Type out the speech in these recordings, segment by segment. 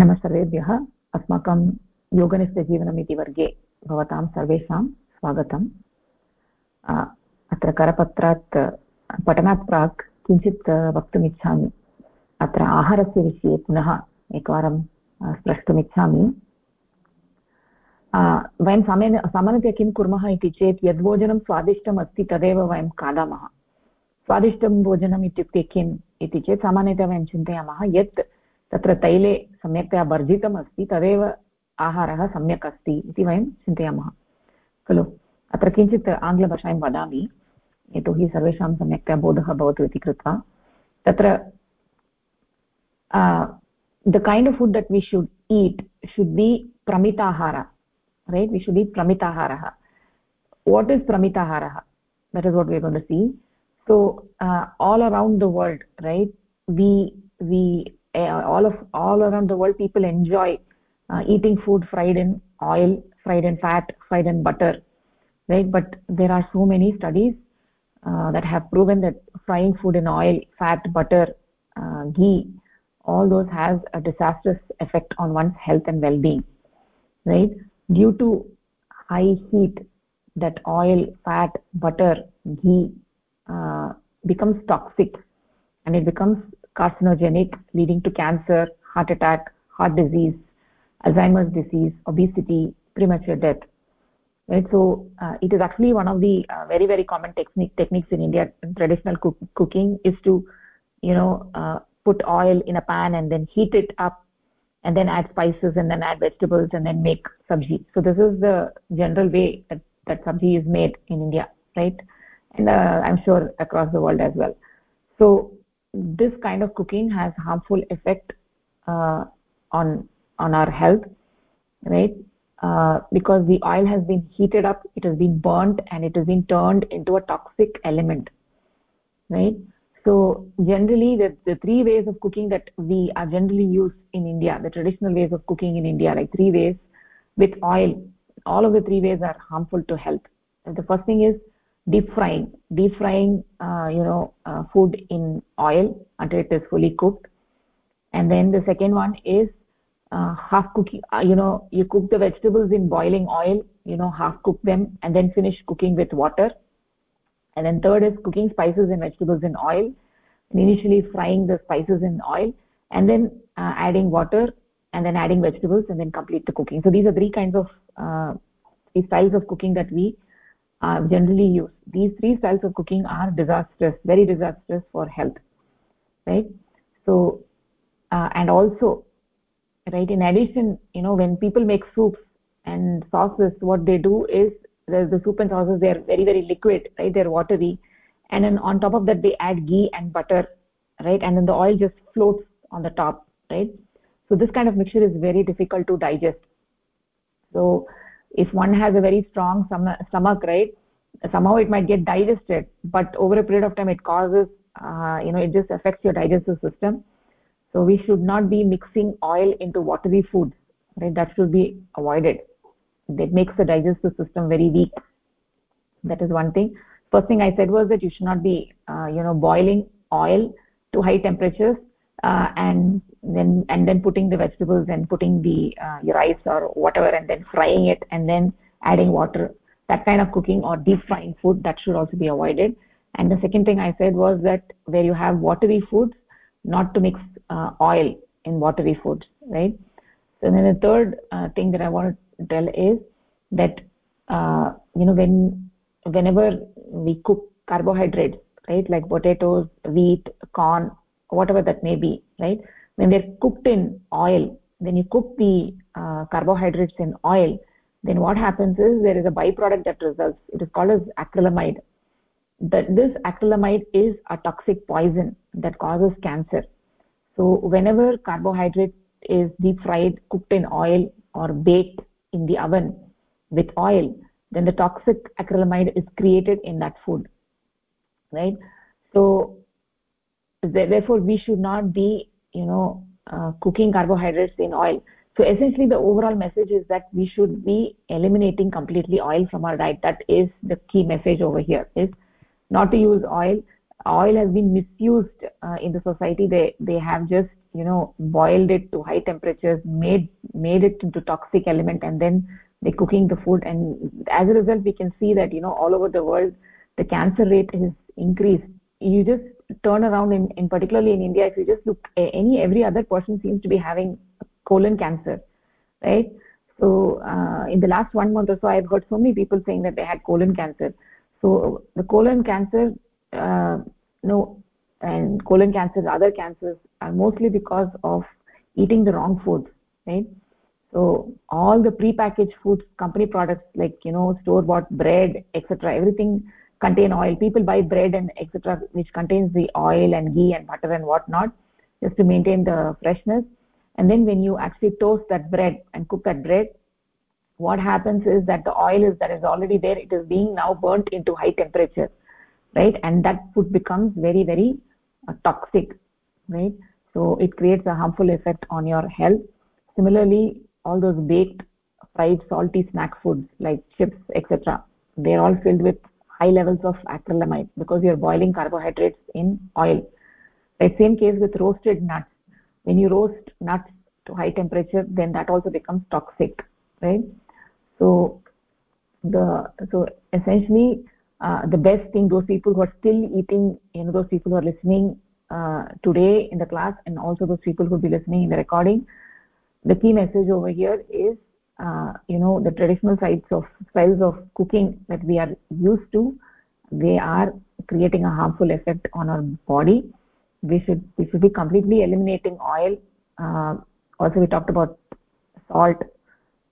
नमः सर्वेभ्यः। अस्माकं योगनिष्ठजीवनम् इति वर्गे भवतां सर्वेषां स्वागतम्। अत्र करपत्रात्, पठनात् प्राक् किञ्चित् वक्तुमिच्छामि। अत्र आहारस्य विषये पुनः एकवारं स्प्रष्टुमिच्छामि। वयं सामान्य सामान्यतया किं कुर्मः इति चेत्, यद् भोजनं स्वादिष्टम् अस्ति तदेव वयं खादामः। स्वादिष्टं भोजनम् इत्युक्ते किम् इति चेत्, सामान्यतया वयं चिन्तयामः यत् तत्र तैले सम्यक्तया वर्जितम् अस्ति तदेव आहारः सम्यक् अस्ति इति वयं चिन्तयामः। खलु अत्र किञ्चित् आङ्ग्लभाषायां वदामि यतोहि सर्वेषां सम्यक्तया बोधः भवतु इति कृत्वा। तत्र the kind of food that we should eat should be प्रमिताहार right we should eat प्रमिताहारः what is प्रमिताहारः that is what we see so uh, all around the world right? We all of all around the world people enjoy uh, eating food fried in oil fried in fat fried in butter right? But there are so many studies uh, that have proven that frying food in oil fat butter uh, ghee all those has a disastrous effect on one's health and well-being right? Due to high heat that oil fat butter ghee uh, becomes toxic and it becomes carcinogenic leading to cancer heart attack heart disease alzheimer's disease obesity premature death right? So uh, it is actually one of the uh, very very common technique techniques in india. Traditional cook cooking is to you know uh, put oil in a pan and then heat it up and then add spices and then add vegetables and then make sabji. So this is the general way that, that sabji is made in india right? And uh, i'm sure across the world as well. So this kind of cooking has harmful effect uh, on on our health right? Uh, because the oil has been heated up it has been burnt and it has been turned into a toxic element right? So generally the, the three ways of cooking that we are generally used in india the traditional ways of cooking in india like three ways with oil all of the three ways are harmful to health. And the first thing is deep frying. Deep frying uh, you know uh, food in oil until it is fully cooked. And then the second one is uh, half cooking uh, you know you cook the vegetables in boiling oil you know half cook them and then finish cooking with water. And then third is cooking spices and vegetables in oil and initially frying the spices in oil and then uh, adding water and then adding vegetables and then complete the cooking. So these are three kinds of uh, styles of cooking that we are generally used these three styles of cooking are disastrous very disastrous for health right? So uh, and also right in addition you know when people make soups and sauces what they do is the, the soup and sauces they are very very liquid right? They're watery. And then on top of that they add ghee and butter right? And then the oil just floats on the top right? So this kind of mixture is very difficult to digest. So if one has a very strong stomach right somehow it might get digested but over a period of time it causes uh, you know it just affects your digestive system. So we should not be mixing oil into watery foods right? That should be avoided. That makes the digestive system very weak. That is one thing. First thing i said was that you should not be uh, you know boiling oil to high temperatures and then and then putting the vegetables and putting the uh, rice or whatever and then frying it and then adding water. That kind of cooking or deep frying food that should also be avoided. And the second thing i said was that where you have watery foods not to mix uh, oil in watery foods right? So then the third uh, thing that i want to tell is that uh, you know when whenever we cook carbohydrates right like potatoes wheat corn whatever that may be right? When they're cooked in oil when you cook the uh, carbohydrates in oil then what happens is there is a byproduct that results. It is called as acrylamide. That this acrylamide is a toxic poison that causes cancer. So whenever carbohydrate is deep fried cooked in oil or baked in the oven with oil then the toxic acrylamide is created in that food right? So therefore we should not be you know uh, cooking carbohydrates in oil. So essentially the overall message is that we should be eliminating completely oil from our diet. That is the key message over here is not to use oil. Oil has been misused uh, in the society. They they have just you know boiled it to high temperatures made made it into toxic element and then they're cooking the food. And as a result we can see that you know all over the world the cancer rate is increased. You just turn around in, in particularly in india if you just look any every other person seems to be having colon cancer right? So uh, in the last one month or so i've heard so many people saying that they had colon cancer. So the colon cancer uh, no and colon cancers other cancers are mostly because of eating the wrong foods right? So all the pre-packaged foods company products like you know store bought bread etc everything contain oil. People buy bread and etc which contains the oil and ghee and butter and whatnot just to maintain the freshness. And then when you actually toast that bread and cook that bread what happens is that the oil is that is already there it is being now burnt into high temperature right? And that food becomes very very uh, toxic right? So it creates a harmful effect on your health. Similarly all those baked fried salty snack foods like chips etc they're all filled with high levels of acrylamide because you're boiling carbohydrates in oil. The same case with roasted nuts. When you roast nuts to high temperature then that also becomes toxic right? So the so essentially uh, the best thing those people who are still eating you know those people who are listening uh, today in the class and also those people who will be listening in the recording the key message over here is uh, you know the traditional sides of styles of cooking that we are used to they are creating a harmful effect on our body. We should we should be completely eliminating oil. Uh, also we talked about salt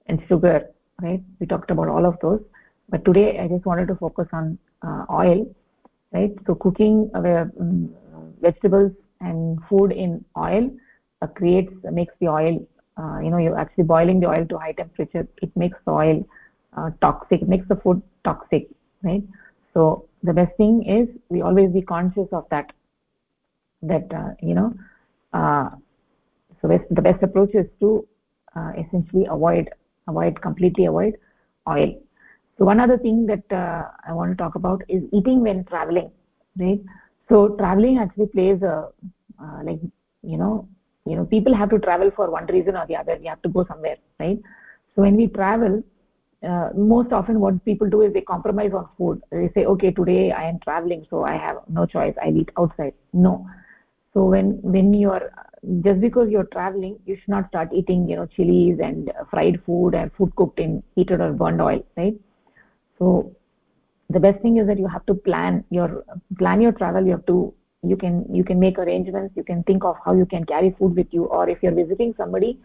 and sugar right? We talked about all of those. But today i just wanted to focus on uh, oil right? So cooking uh, um, vegetables and food in oil uh, creates makes the oil uh, you know you're actually boiling the oil to high temperature. It makes the oil uh, toxic. It makes the food toxic right? So the best thing is we always be conscious of that that uh, you know uh, so best, the best approach is to uh, essentially avoid avoid completely avoid oil. So one other thing that uh, i want to talk about is eating when traveling right? So traveling actually plays a like you know you know people have to travel for one reason or the other. We have to go somewhere right? So when we travel uh, most often what people do is they compromise on food. They say okay today i am traveling so i have no choice. I eat outside. No. So when when you are just because you're traveling you should not start eating you know chilies and fried food and food cooked in heated or burned oil right? So the best thing is that you have to plan your plan your travel. You have to you can you can make arrangements you can think of how you can carry food with you or if you're visiting somebody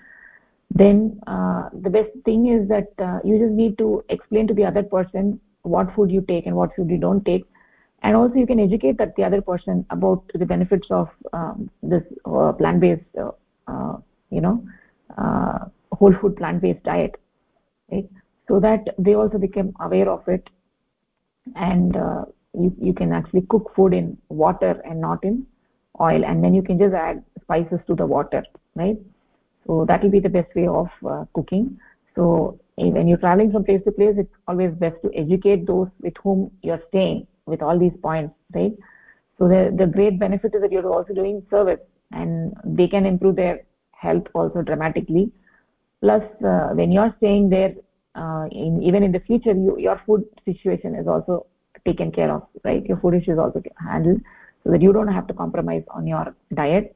then uh, the best thing is that uh, you just need to explain to the other person what food you take and what food you don't take. And also you can educate that the other person about the benefits of um, this uh, plant based uh, uh, you know uh, whole food plant based diet right? So that they also become aware of it. And you, you can actually cook food in water and not in oil. And then you can just add spices to the water right? So that will be the best way of uh, cooking. So when you're traveling from place to place it's always best to educate those with whom you're staying with all these points right? So the the great benefit is that you're also doing service and they can improve their health also dramatically. Plus uh, when you're staying there uh, in, even in the future you, your food situation is also taken care of right? Your food issues also handled so that you don't have to compromise on your diet.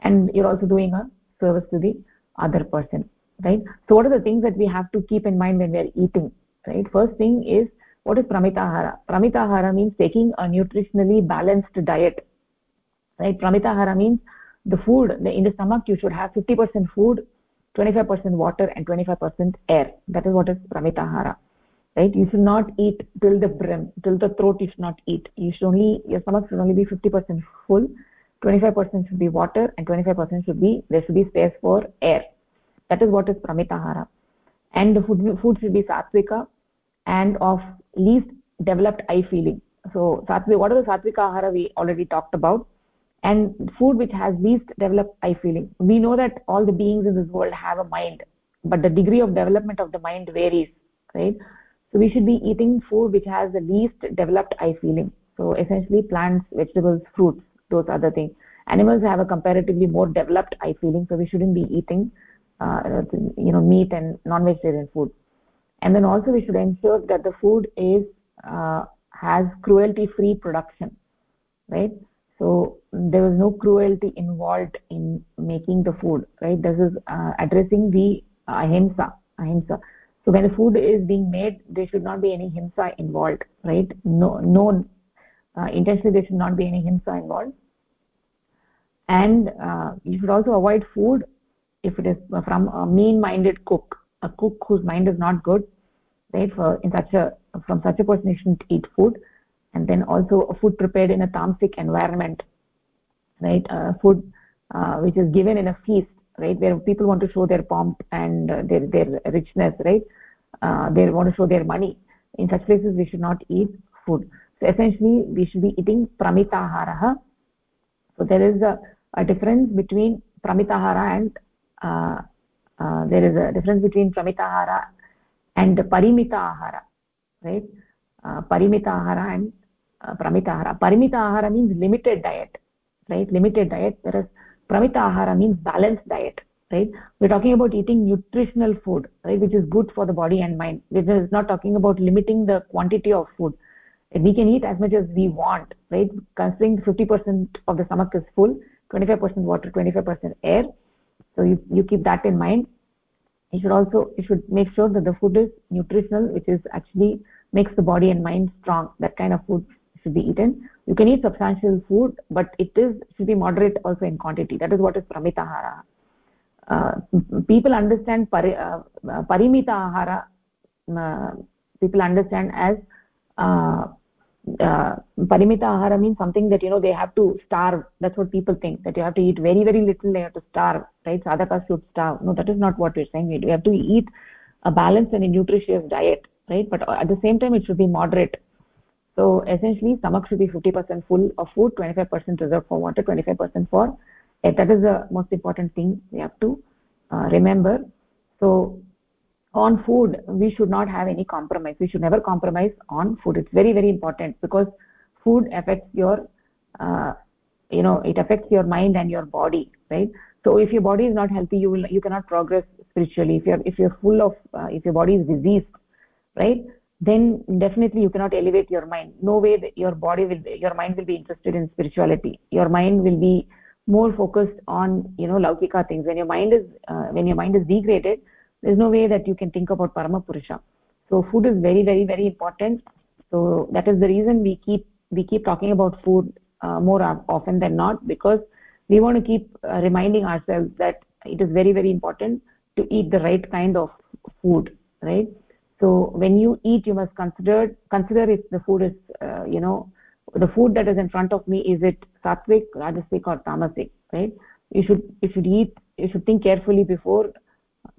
And you're also doing a service to the other person right? So what are the things that we have to keep in mind when we're eating right? First thing is what is pramitahara? Pramitahara means taking a nutritionally balanced diet right? Pramitahara means the food in the stomach you should have 50% food 25% water and 25% air. That is what is pramitahara right? You should not eat till the brim till the throat you should not eat. You should only your stomach should only be 50% full 25% should be water and 25% should be there should be space for air. That is what is pramitahara. And the food, food should be satvika and of least developed eye feeling. So satvika what are the satvika ahara we already talked about? And food which has least developed eye feeling. We know that all the beings in this world have a mind but the degree of development of the mind varies right so we should be eating food which has the least developed eye feeling. So essentially plants vegetables fruits those other things animals have a comparatively more developed eye feeling so we shouldn't be eating uh, you know meat and non-vegetarian food. And then also we should ensure that the food is uh, has cruelty free production right? So there was no cruelty involved in making the food right? This is uh, addressing the ahimsa ahimsa so when the food is being made there should not be any himsa involved right? No no uh, intentionally there should not be any himsa involved. And uh, you should also avoid food if it is from a mean minded cook a cook whose mind is not good right? For in such a from such a person you shouldn't eat food. And then also a food prepared in a tamasic environment right? Uh, food uh, which is given in a feast right where people want to show their pomp and uh, their their richness right? Uh, they want to show their money. In such places we should not eat food. So essentially we should be eating pramitahara so there is a, a difference between pramitahara and uh, uh, there is a difference between pramitahara and parimita ahara right? Uh, parimita ahara and uh, paramita ahara parimita ahara means limited diet right? Limited diet whereas pramita ahara means balanced diet right? We're talking about eating nutritional food right which is good for the body and mind. Is not talking about limiting the quantity of food. We can eat as much as we want right? Considering 50% of the stomach is full 25% water 25% air. So you, you keep that in mind. You should also you should make sure that the food is nutritional which is actually makes the body and mind strong. That kind of food should be eaten you can eat substantial food but it is should be moderate also in quantity. That is what is pramitahara uh, people understand pari, uh, parimita ahara uh, people understand as uh, uh, means something that you know they have to starve. That's what people think that you have to eat very very little they have to starve right? Sadhakas should starve. No that is not what we're saying. We have to eat a balanced and a nutritious diet right? But at the same time it should be moderate so essentially stomach should be 50% full of food 25% reserved for water 25% for air. That is the most important thing we have to uh, remember. So on food we should not have any compromise. We should never compromise on food. It's very very important because food affects your uh, you know it affects your mind and your body right? So if your body is not healthy you will you cannot progress spiritually. If you're if you're full of uh, if your body is diseased right then definitely you cannot elevate your mind. No way that your body will be, your mind will be interested in spirituality. Your mind will be more focused on you know laukika things. When your mind is uh, when your mind is degraded there's no way that you can think about parama purusha so food is very very very important. So that is the reason we keep we keep talking about food uh, more often than not because we want to keep uh, reminding ourselves that it is very very important to eat the right kind of food right so when you eat you must consider consider if the food is uh, you know the food that is in front of me is it sattvic rajasic or tamasic right? You should you eat you should think carefully before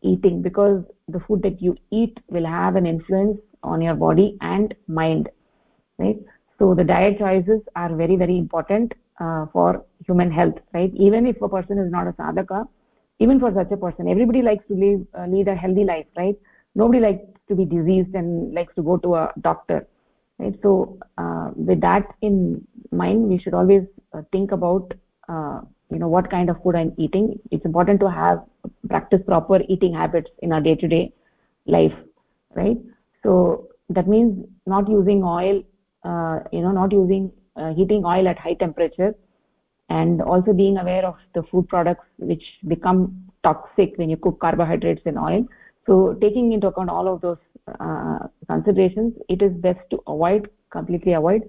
eating because the food that you eat will have an influence on your body and mind right? So the diet choices are very very important uh, for human health right? Even if a person is not a sadhaka even for such a person everybody likes to live uh, lead a healthy life right? Nobody likes to be diseased and likes to go to a doctor right? So uh, with that in mind we should always uh, think about uh, you know what kind of food i'm eating. It's important to have practice proper eating habits in our day to day life right? So that means not using oil uh, you know not using uh, heating oil at high temperature and also being aware of the food products which become toxic when you cook carbohydrates in oil so taking into account all of those uh, considerations it is best to avoid completely avoid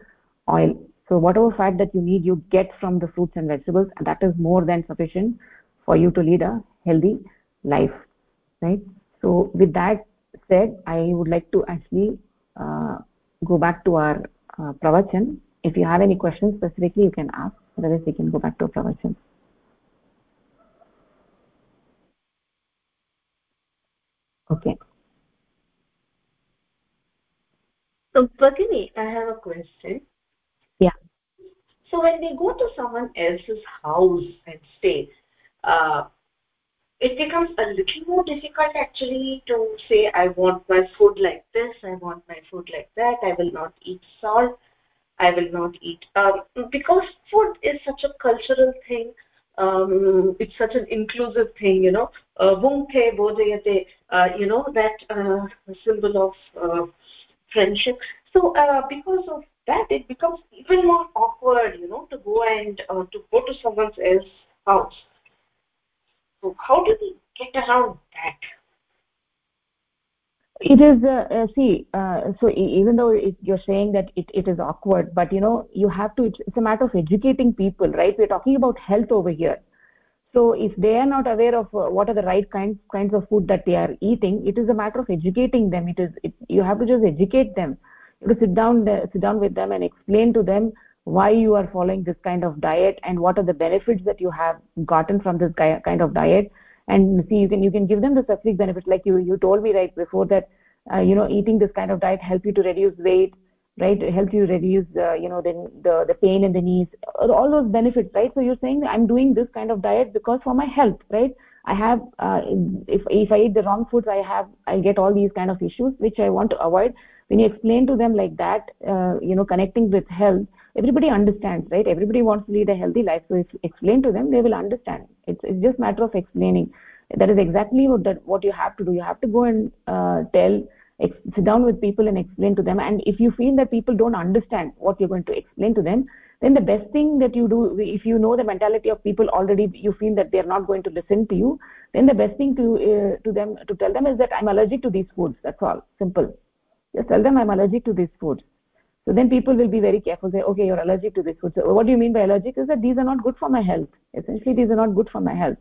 oil. So whatever fat that you need you get from the fruits and vegetables and that is more than sufficient for you to lead a healthy life right? So with that said i would like to actually uh, go back to our uh, pravachan. If you have any questions specifically you can ask. Otherwise we can go back to pravachan okay. So Bhagini, i have a question. Yeah. So when we go to someone else's house and stay uh, it becomes a little more difficult actually to say i want my food like this i want my food like that i will not eat salt i will not eat um, because food is such a cultural thing um, it's such an inclusive thing you know. Uh, uh, you know that uh, symbol of uh, friendship. So uh, because of that it becomes even more awkward you know to go and uh, to go to someone else's house. So how do we get around that? It is uh, uh, see uh, so even though it, you're saying that it, it is awkward but you know you have to it's, it's, a matter of educating people right? We're talking about health over here so if they are not aware of uh, what are the right kinds kinds of food that they are eating it is a matter of educating them. It is it, you have to just educate them. You have to sit down uh, sit down with them and explain to them why you are following this kind of diet and what are the benefits that you have gotten from this kind of diet. And see you can you can give them the specific benefits. Like you you told me right before that uh, you know eating this kind of diet help you to reduce weight right? Help you reduce uh, you know the, the the pain in the knees all those benefits right? So you're saying i'm doing this kind of diet because for my health right? I have uh, if if i eat the wrong foods i have i get all these kind of issues which i want to avoid. When you explain to them like that uh, you know connecting with health everybody understands right? Everybody wants to lead a healthy life. So if you explain to them they will understand. It's, it's just matter of explaining. That is exactly what that what you have to do. You have to go and uh, tell sit down with people and explain to them. And if you feel that people don't understand what you're going to explain to them then the best thing that you do if you know the mentality of people already you feel that they're not going to listen to you then the best thing to uh, to them to tell them is that i'm allergic to these foods. That's all. Simple. Just tell them i'm allergic to these foods. So then people will be very careful. Say okay you're allergic to this food. So what do you mean by allergic? Is that these are not good for my health. Essentially these are not good for my health.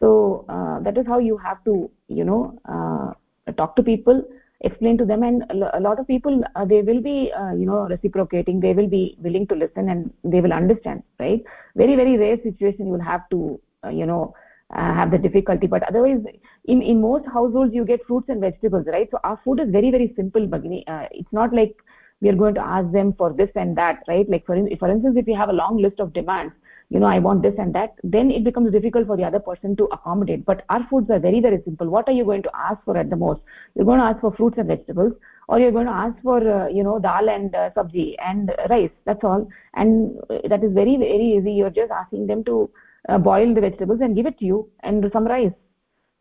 So uh, that is how you have to you know uh, talk to people explain to them and a lot of people uh, they will be uh, you know reciprocating they will be willing to listen and they will understand right? Very very rare situation you will have to uh, you know uh, have the difficulty but otherwise in in most households you get fruits and vegetables right? So our food is very very simple bagini uh, it's not like we are going to ask them for this and that right? Like for, for instance if you have a long list of demands you know i want this and that then it becomes difficult for the other person to accommodate. But our foods are very very simple. What are you going to ask for at the most? You're going to ask for fruits and vegetables or you're going to ask for uh, you know dal and uh, sabji and rice that's all. And uh, that is very very easy. You're just asking them to uh, boil the vegetables and give it to you and some rice.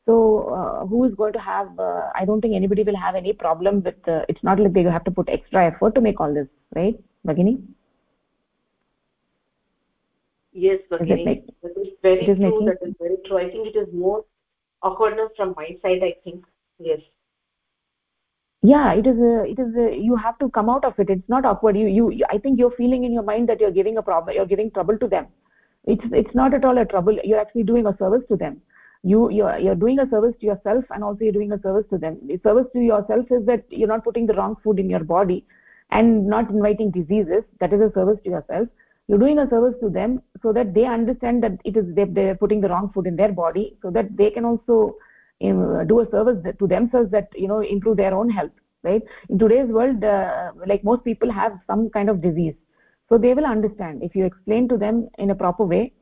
So uh, who is going to have uh, i don't think anybody will have any problem with uh, it's not like they have to put extra effort to make all this right bagini yes that is very true making, that is very true. I think it is more awkwardness from my side i think. Yes. Yeah it is a, it is a, you have to come out of it. It's not awkward. You, you you i think you're feeling in your mind that you're giving a problem you're giving trouble to them. It's it's not at all a trouble. You're actually doing a service to them. You you're, you're doing a service to yourself and also you're doing a service to them. The service to yourself is that you're not putting the wrong food in your body and not inviting diseases. That is a service to yourself you're doing a service to them so that they understand that it is they, they're putting the wrong food in their body so that they can also um, do a service to themselves that you know improve their own health right? In today's world uh, like most people have some kind of disease. So they will understand. If you explain to them in a proper way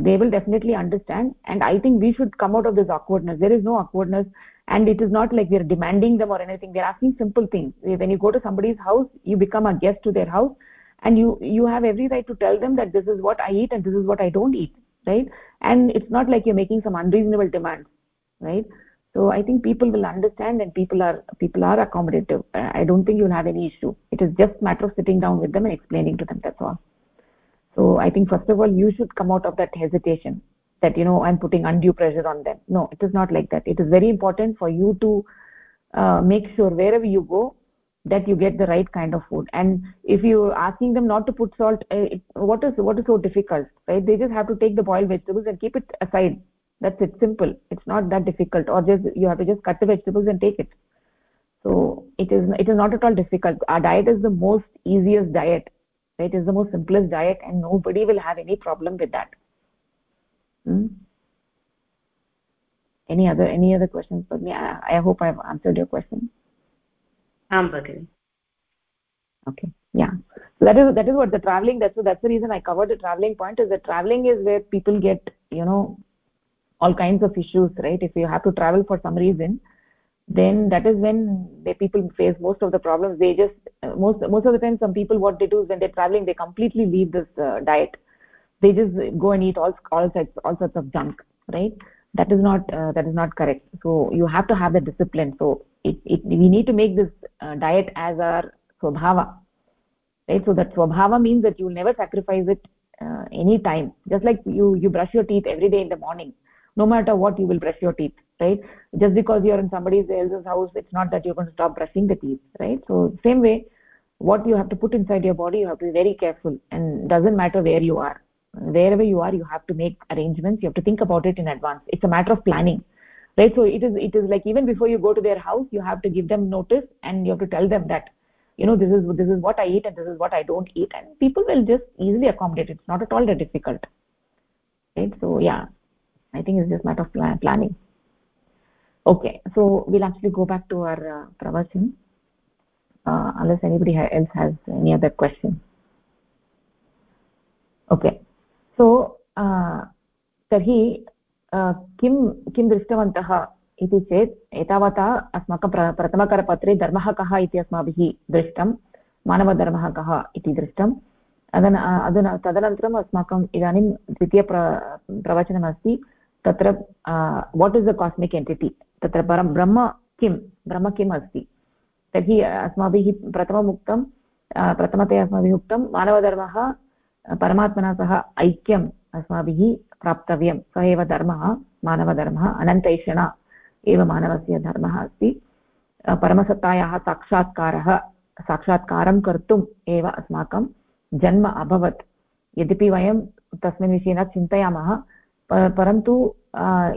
they will definitely understand. And i think we should come out of this awkwardness. There is no awkwardness. And it is not like we are demanding them or anything. They're asking simple things. When you go to somebody's house you become a guest to their house and you you have every right to tell them that this is what i eat and this is what i don't eat right? And it's not like you're making some unreasonable demands right? So i think people will understand and people are people are accommodative. I don't think you'll have any issue. It is just matter of sitting down with them and explaining to them that's all. So i think first of all you should come out of that hesitation that you know i'm putting undue pressure on them. No it is not like that. It is very important for you to uh, make sure wherever you go that you get the right kind of food. And if you're asking them not to put salt uh, it, what is what is so difficult right? They just have to take the boiled vegetables and keep it aside. That's it simple. It's not that difficult. Or just you have to just cut the vegetables and take it. So it is it is not at all difficult. Our diet is the most easiest diet right? it is the most simplest diet and nobody will have any problem with that. Hmm? any other any other questions for me? I, I hope i've answered your question am bagini okay yeah. That is that is what the traveling that's that's the reason i covered the traveling point is that traveling is where people get you know all kinds of issues right? If you have to travel for some reason then that is when the people face most of the problems. They just most most of the time some people what they do is when they're traveling they completely leave this uh, diet. They just go and eat all all sorts all sorts of junk right that is not uh, that is not correct. So you have to have the discipline. So it, it we need to make this uh, diet as our swabhava right? So that swabhava means that you will never sacrifice it uh, any time. Just like you you brush your teeth every day in the morning no matter what you will brush your teeth right? Just because you're in somebody else's house it's not that you're going to stop brushing the teeth right? So same way what you have to put inside your body you have to be very careful and doesn't matter where you are wherever you are you have to make arrangements. You have to think about it in advance. It's a matter of planning right? So it is it is like even before you go to their house you have to give them notice and you have to tell them that you know this is this is what i eat and this is what i don't eat. And people will just easily accommodate. It's not at all that difficult right? So yeah i think it's just matter of plan planning. Okay so we'll actually go back to our uh, pravachan uh, unless anybody else has any other question. Okay so uh, तर्हि किं किं दृष्टवन्तः इति चेत् एतावता अस्माकं प्र प्रथमकरपत्रे धर्मः कः इति अस्माभिः दृष्टं मानवधर्मः कः इति दृष्टम् अदन अधुना तदनन्तरम् अस्माकम् इदानीं द्वितीय प्र प्रवचनमस्ति तत्र what is the cosmic entity तत्र परं ब्रह्म किं ब्रह्म किम् अस्ति? तर्हि अस्माभिः प्रथमम् उक्तं प्रथमतया अस्माभिः उक्तं मानवधर्मः परमात्मना सह ऐक्यम् अस्माभिः प्राप्तव्यं स एव धर्मः, मानवधर्मः, अनन्तैषणा एव मानवस्य धर्मः अस्ति। परमसत्तायाः साक्षात्कारः, साक्षात्कारं कर्तुम् एव अस्माकं जन्म अभवत्। यद्यपि वयं तस्मिन् विषये न चिन्तयामः परन्तु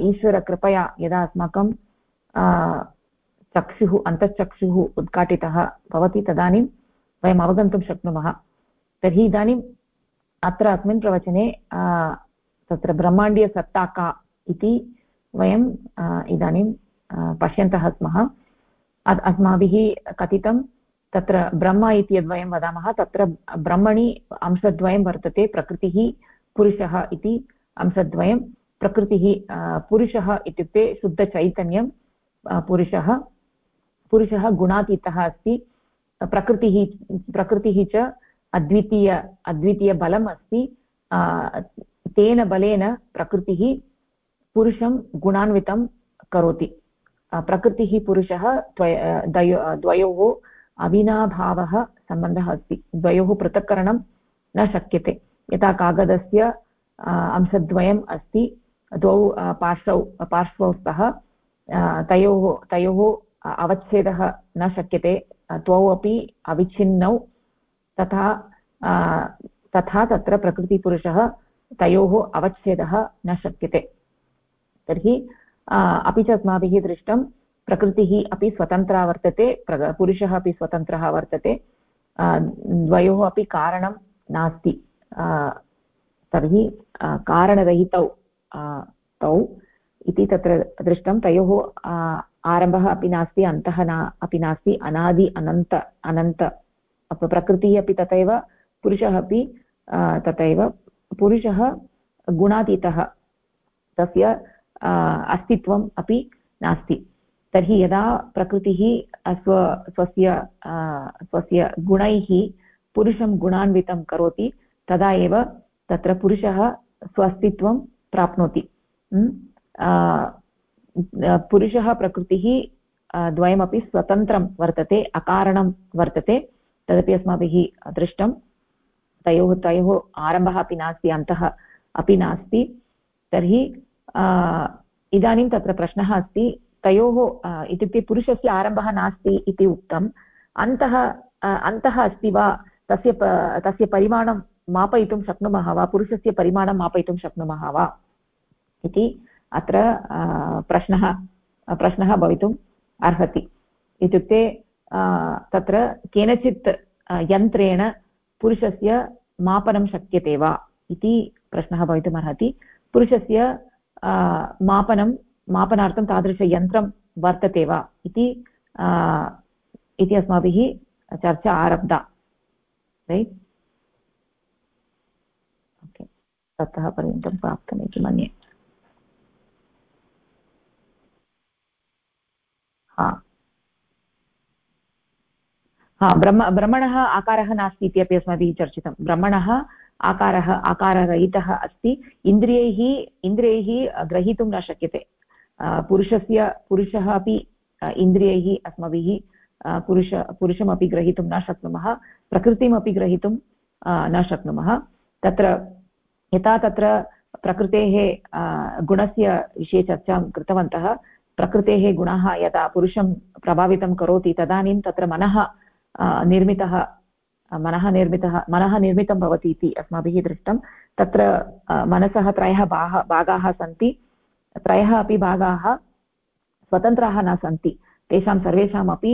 ईश्वरकृपया यदा अस्माकं चक्षुः अन्तश्चक्षुः उद्घाटितः भवति, तदानीं वयम् अवगन्तुं शक्नुमः। तर्हि इदानीम् अत्र अस्मिन् प्रवचने तत्र ब्रह्माण्डीयसत्ता का इति वयम् इदानीं पश्यन्तः स्मः। अस्माभिः कथितं तत्र ब्रह्म इति यद्वयं वदामः, तत्र ब्रह्मणि अंशद्वयं वर्तते, प्रकृतिः पुरुषः इति अंशद्वयं, प्रकृतिः पुरुषः इत्युक्ते शुद्धचैतन्यं पुरुषः पुरुषः गुणातीतः अस्ति, प्रकृतिः प्रकृतिः च अद्वितीय अद्वितीयबलम् अस्ति। तेन बलेन प्रकृतिः पुरुषं गुणान्वितं करोति। प्रकृतिः पुरुषः द्वयो द्वयोः अविनाभावः सम्बन्धः अस्ति। द्वयोः पृथक्करणं न शक्यते। यथा कागदस्य अंशद्वयम् अस्ति, द्वौ पार्श्वौ पार्श्वौ स्तः तयोः तयोः अवच्छेदः न शक्यते। द्वौ अपि अविच्छिन्नौ तथा तथा तत्र प्रकृतिपुरुषः तयोः अवच्छेदः न शक्यते। तर्हि अपि च अस्माभिः दृष्टं प्रकृतिः अपि स्वतन्त्रा वर्तते पुरुषः अपि स्वतन्त्रः वर्तते द्वयोः अपि कारणं नास्ति। तर्हि कारणरहितौ तौ इति तत्र दृष्टं तयोः आरम्भः अपि नास्ति, अन्तः न, अपि नास्ति, अनादि अनन्त अनन्त प्रकृतिः अपि तथैव पुरुषः अपि तथैव पुरुषः गुणातीतः तस्य अस्तित्वम् अपि नास्ति। तर्हि यदा प्रकृतिः स्व, स्वस्य स्वस्य गुणैः पुरुषं गुणान्वितं करोति, तदा एव तत्र पुरुषः स्वास्तित्वं प्राप्नोति। पुरुषः प्रकृतिः द्वयमपि स्वतन्त्रं वर्तते, अकारणं वर्तते। तदपि अस्माभिः दृष्टं तयोः तयोः आरम्भः अपि नास्ति, अन्तः अपि नास्ति। तर्हि इदानीं तत्र प्रश्नः अस्ति, तयोः इत्युक्ते पुरुषस्य आरम्भः नास्ति इति उक्तम् अन्तः अन्तः अस्ति वा? तस्य तस्य परिमाणं मापयितुं शक्नुमः वा? पुरुषस्य परिमाणं मापयितुं शक्नुमः वा? इति अत्र प्रश्नः प्रश्नः भवितुम् अर्हति। इत्युक्ते तत्र केनचित् यन्त्रेण पुरुषस्य मापनं शक्यते वा इति प्रश्नः भवितुमर्हति। पुरुषस्य मापनं, मापनार्थं तादृशयन्त्रं वर्तते वा इति इति अस्माभिः चर्चा आरब्धा। रैट् ओके ततः पर्यन्तं प्राप्तमिति मन्ये। हा। हा, ब्रह्म, ब्रह्मणः आकारः नास्ति इत्यपि अस्माभिः चर्चितं। ब्रह्मणः आकारः, आकाररहितः अस्ति। इन्द्रियैः इन्द्रियैः ग्रहीतुं न शक्यते। पुरुषस्य, पुरुषः अपि इन्द्रियैः अस्माभिः पुरुष, पुरुषमपि ग्रहीतुं न शक्नुमः, प्रकृतिमपि ग्रहीतुं न शक्नुमः। तत्र, यथा तत्र प्रकृतेः गुणस्य विषये चर्चां कृतवन्तः, प्रकृतेः गुणः यदा पुरुषं प्रभावितं करोति तदानीं तत्र मनः निर्मितः मनः निर्मितः, मनः निर्मितं भवति इति अस्माभिः दृष्टं। तत्र मनसः त्रयः भाः भागाः सन्ति। त्रयः अपि भागाः स्वतन्त्राः न सन्ति। तेषां सर्वेषामपि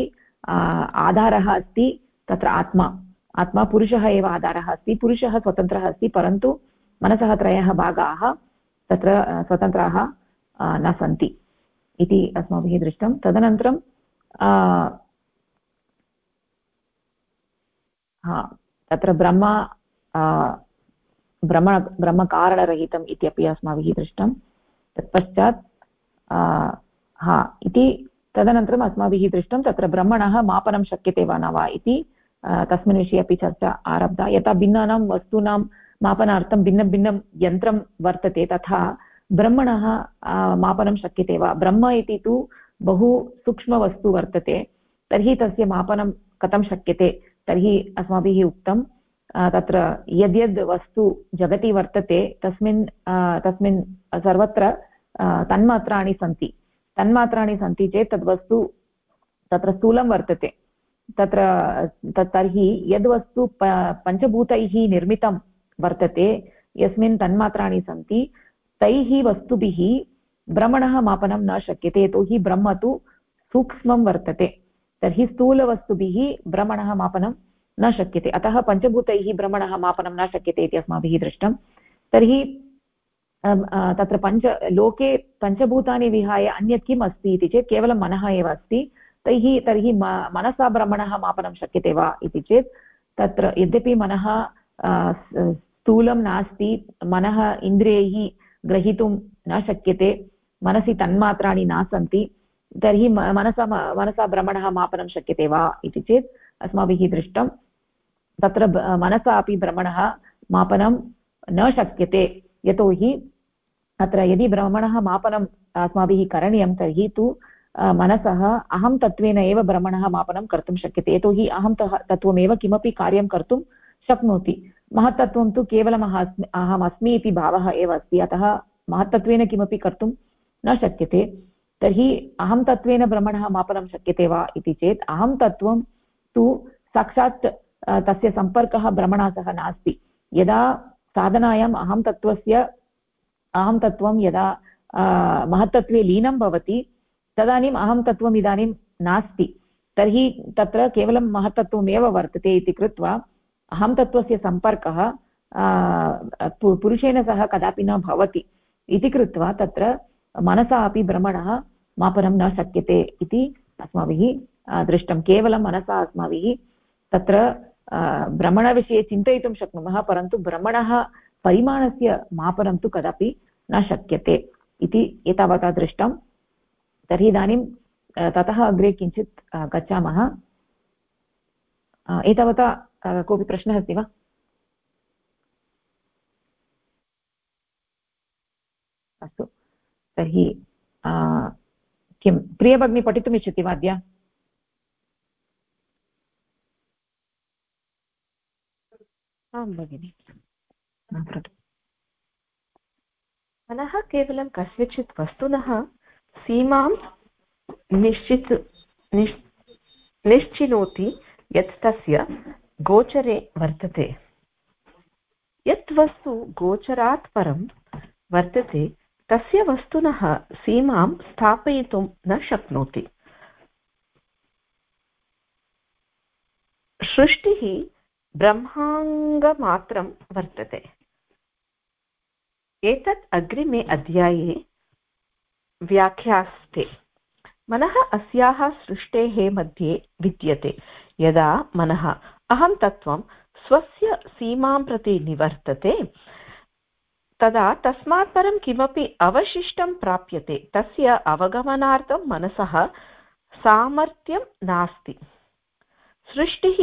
आधारः अस्ति तत्र आत्मा। आत्मा पुरुषः एव आधारः अस्ति, पुरुषः स्वतन्त्रः अस्ति, परन्तु मनसः त्रयः भागाः तत्र स्वतन्त्राः न सन्ति इति अस्माभिः दृष्टं। तदनन्तरं हा, तत्र ब्रह्म ब्रह्म, ब्रह्मकारणरहितम् इत्यपि अस्माभिः दृष्टं. तत्पश्चात् हा, इति तदनन्तरम् अस्माभिः दृष्टं तत्र ब्रह्मणः मापनं शक्यते वा न वा इति तस्मिन् विषये अपि चर्चा आरब्धा। यथा भिन्नानां वस्तूनां मापनार्थं भिन्नभिन्नं यन्त्रं वर्तते, तथा ब्रह्मणः मापनं शक्यते वा? ब्रह्म इति तु बहु सूक्ष्मवस्तु वर्तते, तर्हि तस्य मापनं कथं शक्यते? तर्हि अस्माभिः उक्तं तत्र यद्यद् वस्तु जगति वर्तते, तस्मिन् तस्मिन् सर्वत्र तन्मात्राणि सन्ति। तन्मात्राणि सन्ति चेत् तद्वस्तु तत्र स्थूलं वर्तते। तत्र तर्हि यद्वस्तु पञ्चभूतैः निर्मितं वर्तते, यस्मिन् तन्मात्राणि सन्ति, तैः वस्तुभिः भ्रमणः मापनं न शक्यते, यतोहि ब्रह्म तु सूक्ष्मं वर्तते। तर्हि स्थूलवस्तुभिः भ्रमणः मापनं न शक्यते। अतः पञ्चभूतैः भ्रमणः मापनं न शक्यते इति अस्माभिः दृष्टं। तर्हि तत्र पञ्च, लोके पञ्चभूतानि विहाय अन्यत् किम् अस्ति इति चेत् केवलं मनः एव अस्ति। तैः, तर्हि म, मनसा भ्रमणः मापनं शक्यते वा इति चेत् तत्र यद्यपि मनः स्थूलं नास्ति, मनः, इन्द्रियैः ग्रहीतुं न शक्यते, मनसि तन्मात्राणि न सन्ति तर्हि मनसा मनसा भ्रमणः मापनं शक्यते वा इति चेत् अस्माभिः दृष्टं तत्र मनसा अपि भ्रमणः मापनं न शक्यते। यतोहि अत्र यदि भ्रमणः मापनम् अस्माभिः करणीयं तर्हि तु मनसः अहं तत्त्वेन एव भ्रमणः मापनं कर्तुं शक्यते। यतोहि अहं तत्त्वमेव किमपि कार्यं कर्तुं शक्नोति। महत्तत्वं तु केवलम् अहम् अस्मि इति भावः एव अस्ति। अतः महत्तत्वेन किमपि कर्तुं न शक्यते। तर्हि अहं तत्त्वेन भ्रमणः मापनं शक्यते वा इति चेत् अहं तत्त्वं तु साक्षात् तस्य सम्पर्कः भ्रमणा सह नास्ति। यदा साधनायाम् अहं तत्त्वस्य, अहं तत्त्वं यदा महत्तत्वे लीनं भवति, तदानीम् अहं तत्त्वम् इदानीं नास्ति। तर्हि तत्र केवलं महत्तत्वमेव वर्तते इति कृत्वा अहं तत्त्वस्य सम्पर्कः पुरुषेण सह कदापि न भवति इति कृत्वा तत्र मनसा अपि भ्रमणः मापनं न शक्यते इति अस्माभिः दृष्टं केवलं मनसा अस्माभिः तत्र भ्रमणविषये चिन्तयितुं शक्नुमः, परन्तु भ्रमणः परिमाणस्य मापनं तु कदापि न शक्यते इति एतावता दृष्टं। तर्हि इदानीं ततः अग्रे किञ्चित् गच्छामः। एतावता कोऽपि प्रश्नः अस्ति वा? अस्तु। तर्हि किं प्रियभगिनी पठितुम् इच्छति वा अद्य? आं भगिनि। मनः केवलं कस्यचित् वस्तुनः सीमां निश्चित् निश्चिनोति यत् तस्य गोचरे वर्तते। यत् वस्तु गोचरात् परं वर्तते तस्य वस्तुनः सीमां स्थापयितुं न शक्नोति। सृष्टिः ब्रह्माङ्गमात्रं वर्तते। एतत् अग्रिमे अध्याये व्याख्यास्ते। मनः अस्याः सृष्टेः मध्ये विद्यते, यदा मनः अहं तत्त्वं स्वस्य सीमां प्रति निवर्तते तदा तस्मात् परं किमपि अवशिष्टं प्राप्यते। तस्य अवगमनार्थं मनसः सामर्थ्यं नास्ति। सृष्टिः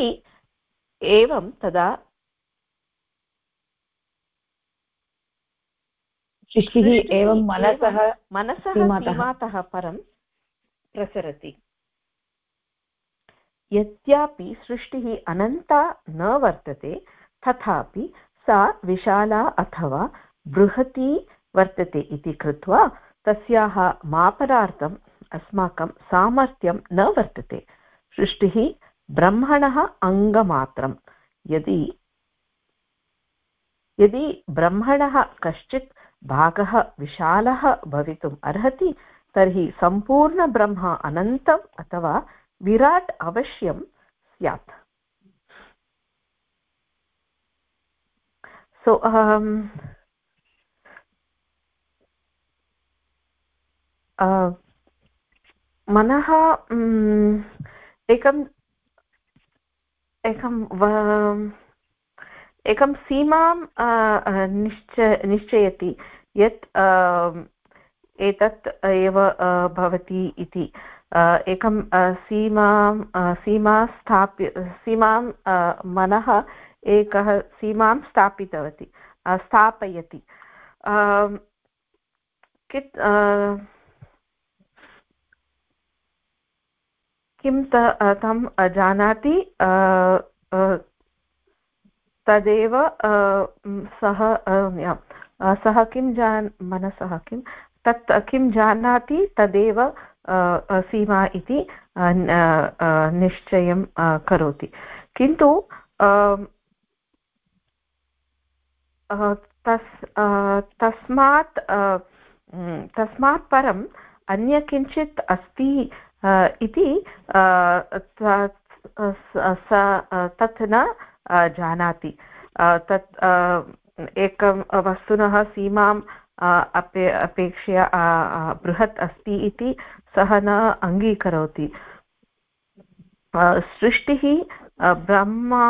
एवं तदा सृष्टिः एवं मनसः मनसः सीमातः परं प्रसरति। यद्यापि सृष्टिः अनन्ता न वर्तते तथापि सा विशाला अथवा बृहती वर्तते इति कृत्वा तस्याः मापनार्थम् अस्माकं सामर्थ्यं न वर्तते। सृष्टिः ब्रह्मणः अङ्गमात्रं यदि यदि ब्रह्मणः कश्चित् भागः विशालः भवितुम् अर्हति तर्हि सम्पूर्णब्रह्म अनन्तम् अथवा विराट् अवश्यं स्यात्। सो um, मनः एकम् एकं एकं सीमां निश्च, निश्चयति यत् एतत् एव भवति इति। एकं सीमां सीमा स्थाप्य, सीमां मनः एकः सीमां स्थापितवती स्थापयति। कित् किं तं जानाति तदेव सः सः किं जान्, मनसः किं, तत् किं जानाति, तदेव सीमा इति निश्चयं करोति। किन्तु तस् तस्मात् तस्मात् परम् अन्य किञ्चित् अस्ति इति तत् न जानाति। तत् एकं वस्तुनः सीमां अपे, अपेक्षया बृहत् अस्ति इति सः न अङ्गीकरोति। सृष्टिः ब्रह्मा,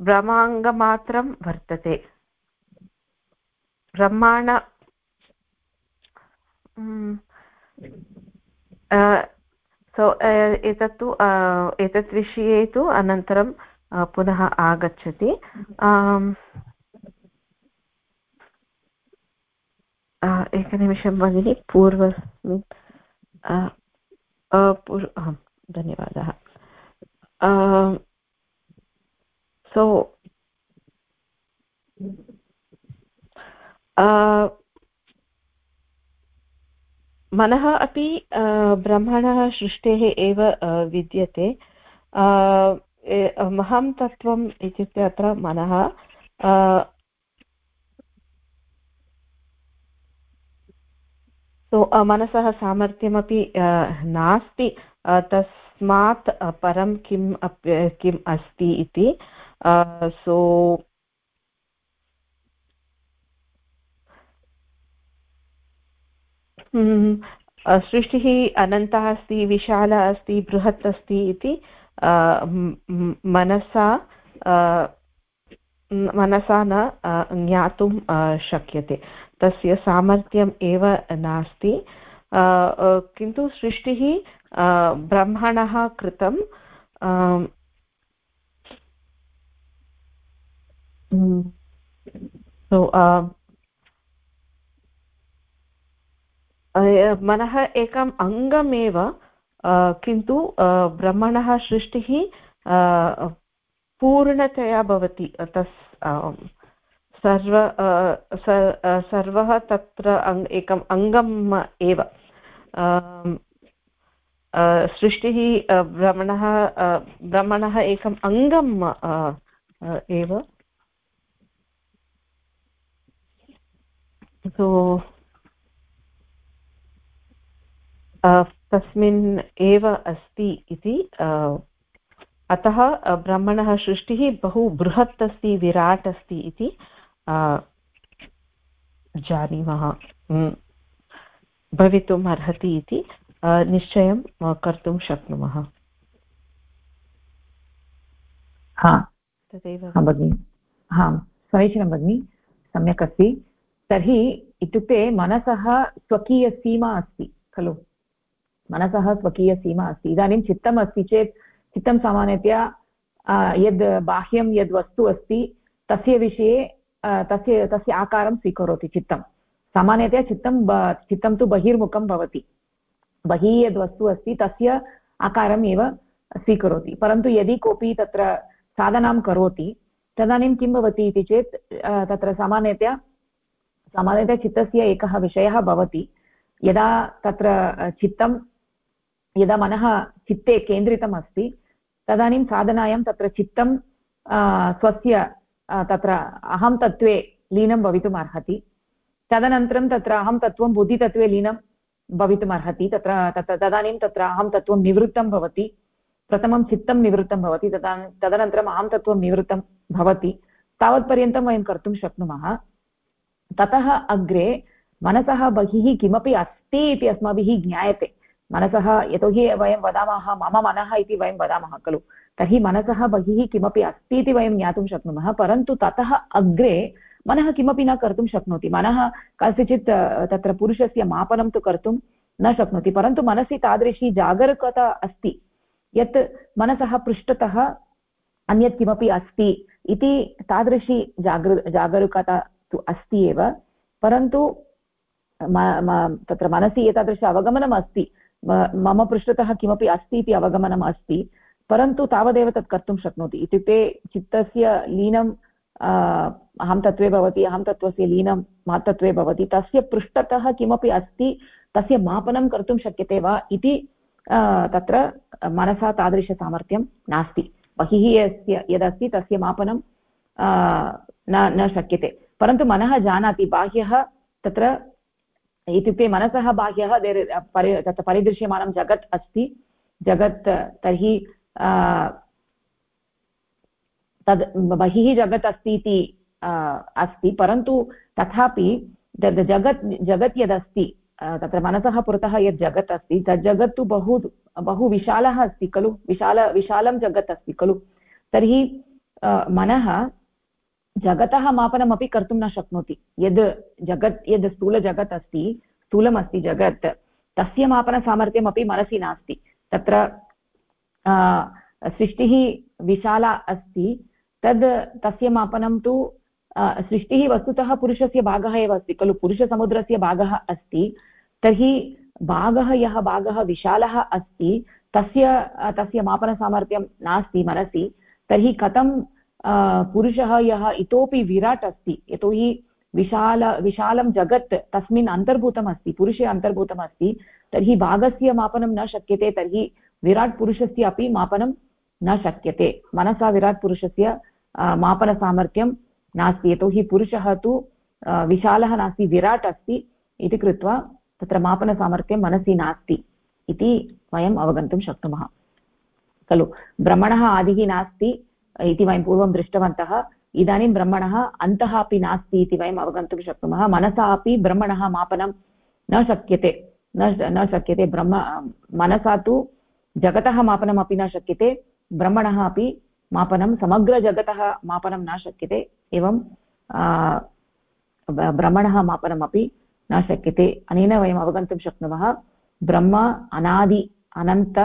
ब्रह्माङ्गमात्रं वर्तते। ब्रह्माण्ड सो एतत्तु एतत् विषये तु अनन्तरं पुनः आगच्छति एकनिमिषं भगिनि पूर्वस्मिन् पूर्व धन्यवादः सो मनः अपि ब्रह्मणः सृष्टेः एव विद्यते। महं तत्त्वम् इत्युक्ते अत्र मनः सो मनसः सामर्थ्यमपि नास्ति तस्मात् परं किम् किम् अस्ति इति। सो सृष्टिः अनन्तः अस्ति विशालः अस्ति बृहत् अस्ति इति मनसा मनसा न ज्ञातुं शक्यते। तस्य सामर्थ्यम् एव नास्ति। किन्तु सृष्टिः ब्रह्मणः कृतं so, uh, मनः एकम् अङ्गमेव किन्तु ब्रह्मणः सृष्टिः पूर्णतया भवति, तस् सर्व सर्वः तत्र एकम् अङ्गम् एव। सृष्टिः भ्रमणः भ्रमणः एकम् अङ्गम् एव। सो तस्मिन् एव अस्ति इति अतः ब्रह्मणः सृष्टिः बहु बृहत् अस्ति विराट् अस्ति इति जानीमः भवितुम् अर्हति इति निश्चयं कर्तुं शक्नुमः। हा। तदेव। भगिनि। हा समीचीनं भगिनि। सम्यक् अस्ति। तर्हि इत्युक्ते मनसः स्वकीयसीमा अस्ति खलु? मनसः स्वकीयसीमा अस्ति। इदानीं चित्तम् अस्ति चेत् चित्तं सामान्यतया यद् बाह्यं यद् वस्तु अस्ति, तस्य विषये तस्य तस्य आकारं स्वीकरोति चित्तं। सामान्यतया चित्तं चित्तं तु बहिर्मुखं भवति। बहिः यद् वस्तु अस्ति, तस्य आकारम् एव स्वीकरोति। परन्तु यदि कोऽपि तत्र साधनां करोति, तदानीं किं भवति इति चेत् तत्र सामान्यतया सामान्यतया चित्तस्य एकः विषयः भवति। यदा तत्र चित्तं यदा मनः चित्ते केन्द्रितम् अस्ति तदानीं साधनायां तत्र चित्तं स्वस्य तत्र अहं तत्त्वे लीनं भवितुम् अर्हति तदनन्तरं तत्र अहं तत्त्वं बुद्धितत्त्वे लीनं भवितुम् अर्हति तत्र तत्र तदानीं तत्र अहं तत्त्वं निवृत्तं भवति। प्रथमं चित्तं निवृत्तं भवति। तदा तदनन्तरम् अहं तत्त्वं निवृत्तं भवति। तावत्पर्यन्तं वयं कर्तुं शक्नुमः। ततः अग्रे मनसः बहिः किमपि अस्ति इति अस्माभिः ज्ञायते। मनसः यतोहि वयं वदामः, मम मनः इति वयं वदामः, खलु। तर्हि मनसः बहिः किमपि अस्ति इति वयं ज्ञातुं शक्नुमः, परन्तु ततः अग्रे मनः किमपि न कर्तुं शक्नोति। मनः कस्यचित् तत्र पुरुषस्य मापनं तु कर्तुं न शक्नोति, परन्तु मनसि तादृशी जागरूकता अस्ति, यत् मनसः पृष्ठतः अन्यत् किमपि अस्ति इति तादृशी जागृ, जागरूकता तु अस्ति एव, परन्तु तत्र मनसि एतादृश अवगमनम् अस्ति। मम पृष्ठतः किमपि अस्ति इति अवगमनम् अस्ति, परन्तु तावदेव तत् कर्तुं शक्नोति। इत्युक्ते चित्तस्य लीनं अहं तत्त्वे भवति, अहं तत्त्वस्य लीनं महत्तत्वे भवति, तस्य पृष्ठतः किमपि अस्ति, तस्य मापनं कर्तुं शक्यते वा इति तत्र मनसा तादृशसामर्थ्यं नास्ति। बहिः यस्य, यदस्ति तस्य मापनं न न शक्यते। परन्तु मनः जानाति, बाह्यः तत्र इत्युक्ते मनसः बाह्यः परि तत्र परिदृश्यमानं जगत् अस्ति। जगत्, तर्हि तद् बहिः जगत् अस्ति इति अस्ति, परन्तु तथापि तद् जगत् जगत् यदस्ति तत्र मनसः पुरतः यत् जगत् अस्ति तत् जगत् तु बहु बहु विशालः अस्ति खलु। विशाल, विशालं जगत् अस्ति खलु। तर्हि मनः जगतः मापनमपि कर्तुं न शक्नोति। यद् जगत्, यद् स्थूलजगत् अस्ति, स्थूलमस्ति जगत्, तस्य मापनसामर्थ्यमपि मनसि नास्ति। तत्र सृष्टिः विशाला अस्ति, तद्, तस्य मापनं तु सृष्टिः वस्तुतः पुरुषस्य भागः एव अस्ति, खलु पुरुषसमुद्रस्य भागः अस्ति। तर्हि भागः यः भागः विशालः अस्ति, तस्य तस्य मापनसामर्थ्यं नास्ति मनसि। तर्हि कथं पुरुषः यः इतोपि विराट् अस्ति, यतोहि विशाल, विशालं जगत् तस्मिन् अन्तर्भूतम् अस्ति पुरुषे अन्तर्भूतम् अस्ति तर्हि भागस्य मापनं न शक्यते, तर्हि विराट् पुरुषस्य अपि मापनं न शक्यते। मनसा विराट् पुरुषस्य मापनसामर्थ्यं नास्ति, यतोहि पुरुषः तु विशालः नास्ति, विराट् अस्ति इति कृत्वा तत्र मापनसामर्थ्यं मनसि नास्ति इति वयम् अवगन्तुं शक्नुमः। खलु, ब्रह्मणः आदिः नास्ति इति वयं पूर्वं दृष्टवन्तः। इदानीं ब्रह्मणः अन्तः अपि नास्ति इति वयम् अवगन्तुं शक्नुमः। मनसा अपि ब्रह्मणः मापनं न शक्यते। न न शक्यते। ब्रह्म, मनसा तु जगतः मापनमपि न शक्यते। ब्रह्मणः अपि मापनं समग्रजगतः मापनं न शक्यते। एवं ब्रह्मणः मापनमपि न शक्यते। अनेन वयम् अवगन्तुं शक्नुमः। ब्रह्म अनादि अनन्त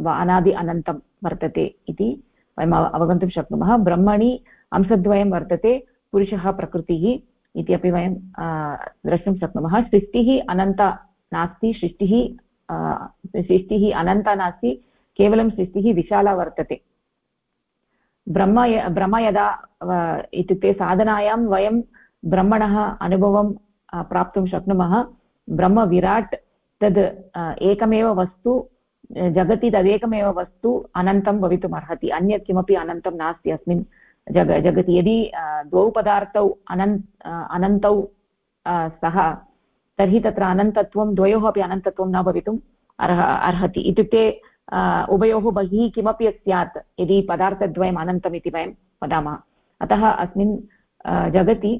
वा, अनादि अनन्तं वर्तते इति वयम् अवगन्तुं शक्नुमः। ब्रह्मणि अंशद्वयं वर्तते पुरुषः प्रकृतिः इति अपि वयं द्रष्टुं शक्नुमः। सृष्टिः अनन्ता नास्ति, सृष्टिः सृष्टिः अनन्ता नास्ति, केवलं सृष्टिः विशाला वर्तते। ब्रह्म ब्रह्म यदा इत्युक्ते साधनायां वयं ब्रह्मणः अनुभवं प्राप्तुं शक्नुमः। ब्रह्म विराट् तद् एकमेव वस्तु जगति तदेकमेव वस्तु अनन्तं भवितुम् अर्हति अन्यत् किमपि अनन्तं नास्ति अस्मिन् जग, जगति। यदि द्वौ पदार्थौ अनन् अनन्तौ स्तः तर्हि तत्र अनन्तत्वं, द्वयोः अपि अनन्तत्वं न भवितुम् अर्ह, अर्हति। इत्युक्ते उभयोः बहिः किमपि स्यात्, यदि पदार्थद्वयम् अनन्तम् इति वयं वदामः। अतः अस्मिन् जगति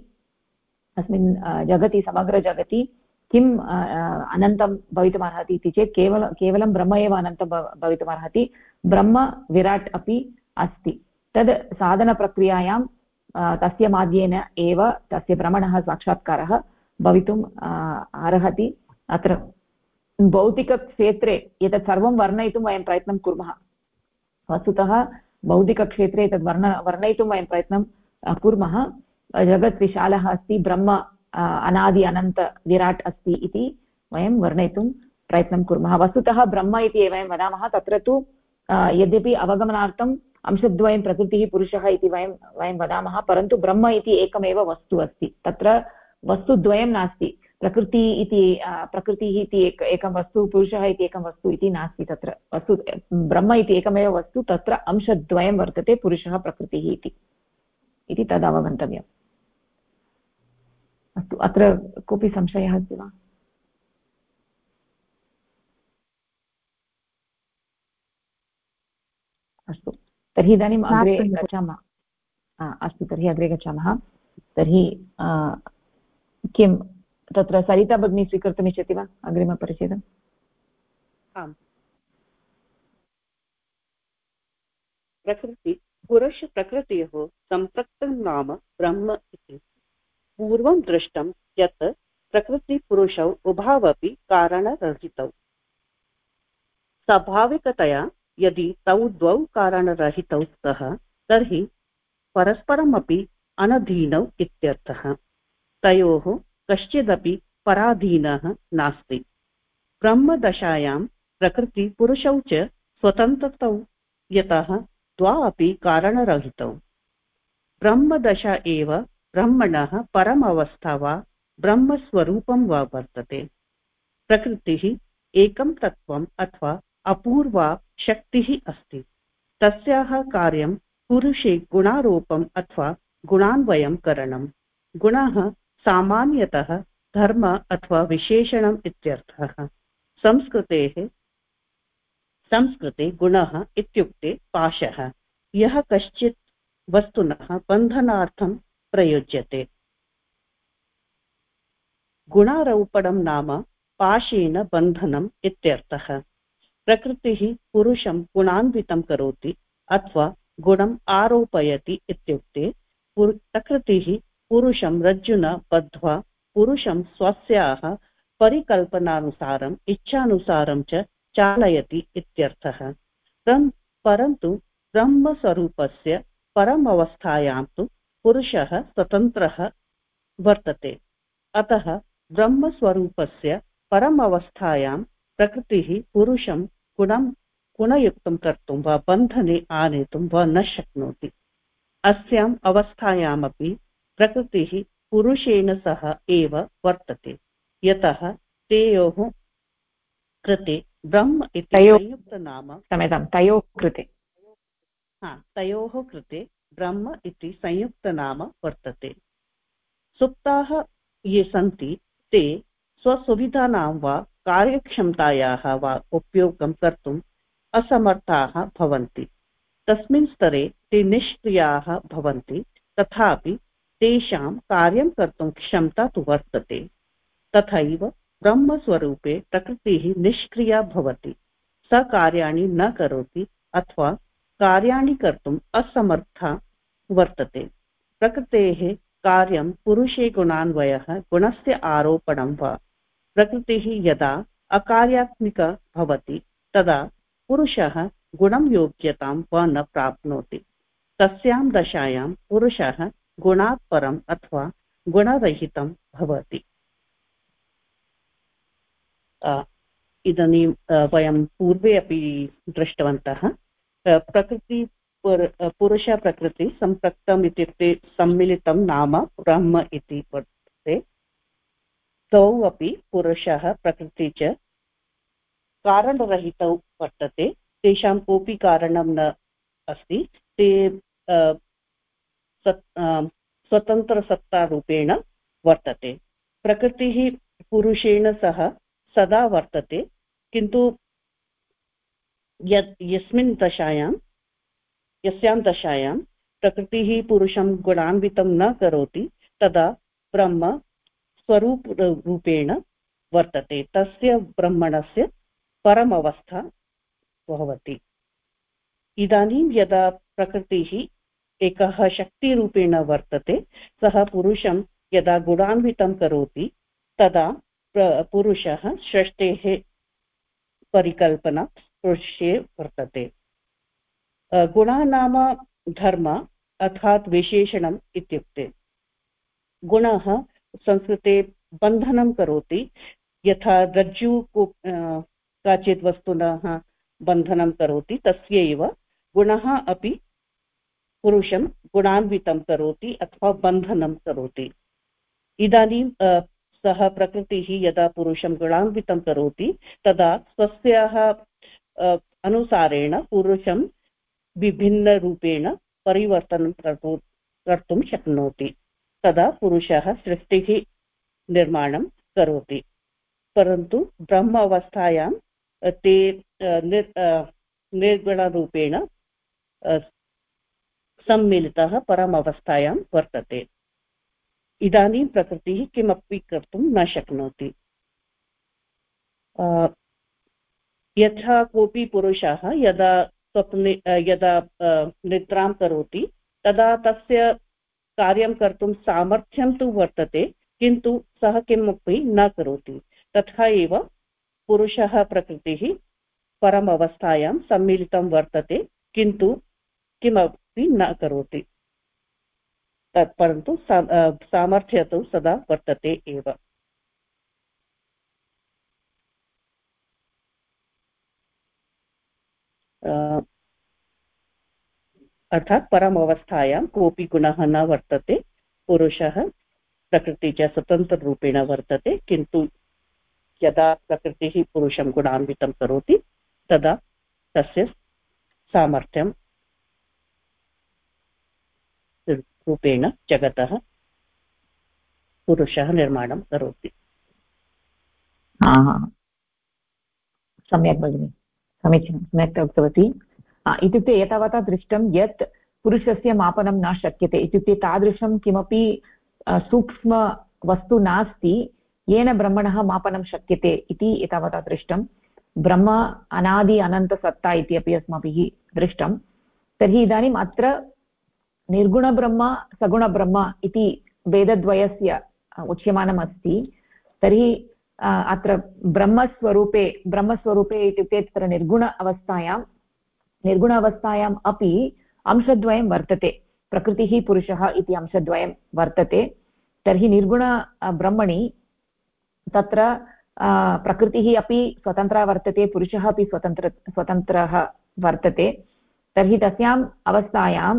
अस्मिन् जगति, समग्रजगति किम् अनन्तं भवितुमर्हति इति चेत् केवल, केवलं ब्रह्म एव अनन्तं भवितुमर्हति। ब्रह्म विराट् अपि अस्ति। तद् साधनप्रक्रियायां तस्य माध्येन एव तस्य भ्रमणः साक्षात्कारः भवितुम् अर्हति। अत्र भौतिकक्षेत्रे एतत् सर्वं वर्णयितुं वयं प्रयत्नं कुर्मः। वस्तुतः भौतिकक्षेत्रे एतद् वर्ण वर्णयितुं वयं प्रयत्नं कुर्मः। जगत् विशालः अस्ति, ब्रह्म अनादि अनन्त विराट् अस्ति इति वयं वर्णयितुं प्रयत्नं कुर्मः। वस्तुतः ब्रह्म इति वयं वदामः, तत्र तु यद्यपि अवगमनार्थम् अंशद्वयं प्रकृतिः पुरुषः इति वयं वयं वदामः, परन्तु ब्रह्म इति एकमेव वस्तु अस्ति। तत्र वस्तुद्वयं नास्ति। प्रकृति इति प्रकृतिः इति एक, एकं वस्तु, पुरुषः इति एकं वस्तु इति नास्ति तत्र। वस्तु, ब्रह्म इति एकमेव वस्तु, तत्र अंशद्वयं वर्तते पुरुषः प्रकृतिः इति। इति तद् अवगन्तव्यम् अस्तु अत्र कोऽपि संशयः अस्ति वा? अस्तु तर्हि इदानीम् अग्रे गच्छामः। अस्तु तर्हि अग्रे गच्छामः। तर्हि किं तत्र सरिता भगिनी स्वीकर्तुमिच्छति वा? अग्रिमपरिच्छेदम् आम्। प्रकृति पुरुषप्रकृतयोः सम्पृक्तं नाम ब्रह्म इति। पूर्वं दृष्टं यत् प्रकृतिपुरुषौ उभावपि कारणरहितौ। स्वाभाविकतया यदि तौ द्वौ कारणरहितौ स्तः, तर्हि परस्परमपि अनधीनौ इत्यर्थः। तयोः कश्चिदपि पराधीनः नास्ति। ब्रह्मदशायां प्रकृतिपुरुषौ च स्वतन्त्रतौ, यतः द्वा अपि कारणरहितौ। ब्रह्मदशा एव ब्रह्मणः परमवस्था वा ब्रह्मस्वरूपं वा वर्तते। प्रकृतिः एकं तत्त्वम् अथवा अपूर्वा शक्तिः अस्ति। तस्याः कार्यं पुरुषे गुणारोपम् अथवा गुणान्वयं करणं गुणः सामान्यतः धर्म अथवा विशेषणम् इत्यर्थः। संस्कृतेः संस्कृते गुणः इत्युक्ते पाशः। यः कश्चित् वस्तुनः बन्धनार्थं प्रयुज्यते। गुणारोपणं नाम पाशेन बन्धनम् इत्यर्थः। प्रकृतिः पुरुषं गुणान्वितं करोति अथवा गुणम् आरोपयति इत्युक्ते प्रकृतिः पुरुषं रज्जुना बद्ध्वा पुरुषं स्वस्याः परिकल्पनानुसारम् इच्छानुसारं च चालयति इत्यर्थः। परन्तु ब्रह्मस्वरूपस्य परमवस्थायां तु पुरुषः स्वतन्त्रः वर्तते। अतः ब्रह्मस्वरूपस्य परमवस्थायां प्रकृतिः पुरुषं गुणं गुणयुक्तं कर्तुं वा बन्धने आनेतुं वा न शक्नोति। अस्याम् अवस्थायामपि प्रकृतिः पुरुषेण सह एव वर्तते। यतः तेयोः कृते ब्रह्म इति संयुक्तनाम क्षम्यतां तयोः कृते। हा तयोः कृते ब्रह्म इति संयुक्तनाम वर्तते। सुप्ताः ये सन्ति, ते स्वसुविधानां वा कार्यक्षमतायाः वा उपयोगं कर्तुम् असमर्थाः भवन्ति। तस्मिन् स्तरे ते निष्क्रियाः भवन्ति, तथापि तेषां कार्यं कर्तुं क्षमता तु वर्तते। तथैव ब्रह्मस्वरूपे प्रकृतिः निष्क्रिया भवति स कार्याणि न करोति अथवा कार्याणि कर्तुम् असमर्था वर्तते। प्रकृतेः कार्यं पुरुषे गुणान्वयः, गुणस्य आरोपणं वा। प्रकृतिः यदा अकार्यात्मिक भवति, तदा पुरुषः गुणं योग्यतां वा न प्राप्नोति। तस्यां दशायां पुरुषः गुणात् परम् अथवा गुणरहितं भवति। इदानीं वयं पूर्वे अपि दृष्टवन्तः। प्रकृति पुरुषप्रकृति सम्पृक्तम् इत्युक्ते सम्मिलितं नाम ब्रह्म इति वर्तते। तौ अपि पुरुषः प्रकृति च कारणरहितौ वर्तते। तेषां कोऽपि कारणं न अस्ति। ते स्वतन्त्रसत्तारूपेण वर्तते। प्रकृतिः पुरुषेण सह सदा वर्तते, किन्तु यत् यस्मिन् दशायां, यस्यां दशायां प्रकृतिः पुरुषं गुणान्वितं न करोति, तदा ब्रह्म स्वरूपरूपेण वर्तते। तस्य ब्रह्मणस्य परमवस्था भवति। इदानीं यदा प्रकृतिः एकः शक्तिरूपेण वर्तते, सः पुरुषं यदा गुणान्वितं करोति, तदा पुरुषः सृष्टेः परिकल्पना पुरुषे वर्तते। गुणः नाम धर्म अर्थात् विशेषणम् इत्युक्ते। गुणः संस्कृते बन्धनं करोति, यथा रज्जु काचित् वस्तुनः बन्धनं करोति तस्यैव गुणः अपि पुरुषं गुणान्वितं करोति अथवा बन्धनं करोति। इदानीं सः प्रकृतिः यदा पुरुषं गुणान्वितं करोति, तदा स्वस्याः अनुसारेण पुरुषं विभिन्नरूपेण परिवर्तनं कर्तुं शक्नोति। तदा पुरुषः सृष्टिः निर्माणं करोति। परन्तु ब्रह्म अवस्थायां ते निर्गुणरूपेण सम्मिलितः परम अवस्थायां वर्तते। इदानीं प्रकृतिः किमपि कर्तुं न शक्नोति। यथा कोऽपि पुरुषः यदा स्वप्ने यदा निद्रां करोति, तदा तस्य कार्यं कर्तुं सामर्थ्यं तु वर्तते, किन्तु सः किमपि न करोति। तथा एव पुरुषः प्रकृतिः परम अवस्थायां सम्मिलितं वर्तते, किन्तु किमपि न करोति। तत् परन्तु सामर्थ्य तु सदा वर्तते एव। अर्थात् परम अवस्थायां कोऽपि गुणः न वर्तते, पुरुषः प्रकृतिः स्वतन्त्ररूपेण वर्तते, किन्तु यदा प्रकृतिः पुरुषं गुणान्वितं करोति, तदा तस्य सामर्थ्यं रूपेण जगतः पुरुषः निर्माणं करोति। सम्यक्, भगिनि। समीचीनं सम्यक् उक्तवती इत्युक्ते एतावता दृष्टं यत् पुरुषस्य मापनं न शक्यते। इत्युक्ते तादृशं किमपि सूक्ष्मवस्तु नास्ति, येन ब्रह्मणः मापनं शक्यते इति एतावता दृष्टं। ब्रह्म अनादि अनन्तसत्ता इति अपि अस्माभिः दृष्टं। तर्हि इदानीम् अत्र निर्गुणब्रह्म, सगुणब्रह्म इति वेदद्वयस्य उच्यमानम् तर्हि अत्र ब्रह्मस्वरूपे ब्रह्मस्वरूपे इत्युक्ते तत्र निर्गुण अवस्थायां, निर्गुण अवस्थायाम् अपि अंशद्वयं वर्तते। प्रकृतिः पुरुषः इति अंशद्वयं वर्तते। तर्हि निर्गुण ब्रह्मणि तत्र प्रकृतिः अपि स्वतन्त्रा वर्तते, पुरुषः अपि स्वतन्त्र, स्वतन्त्रः वर्तते। तर्हि तस्याम् अवस्थायां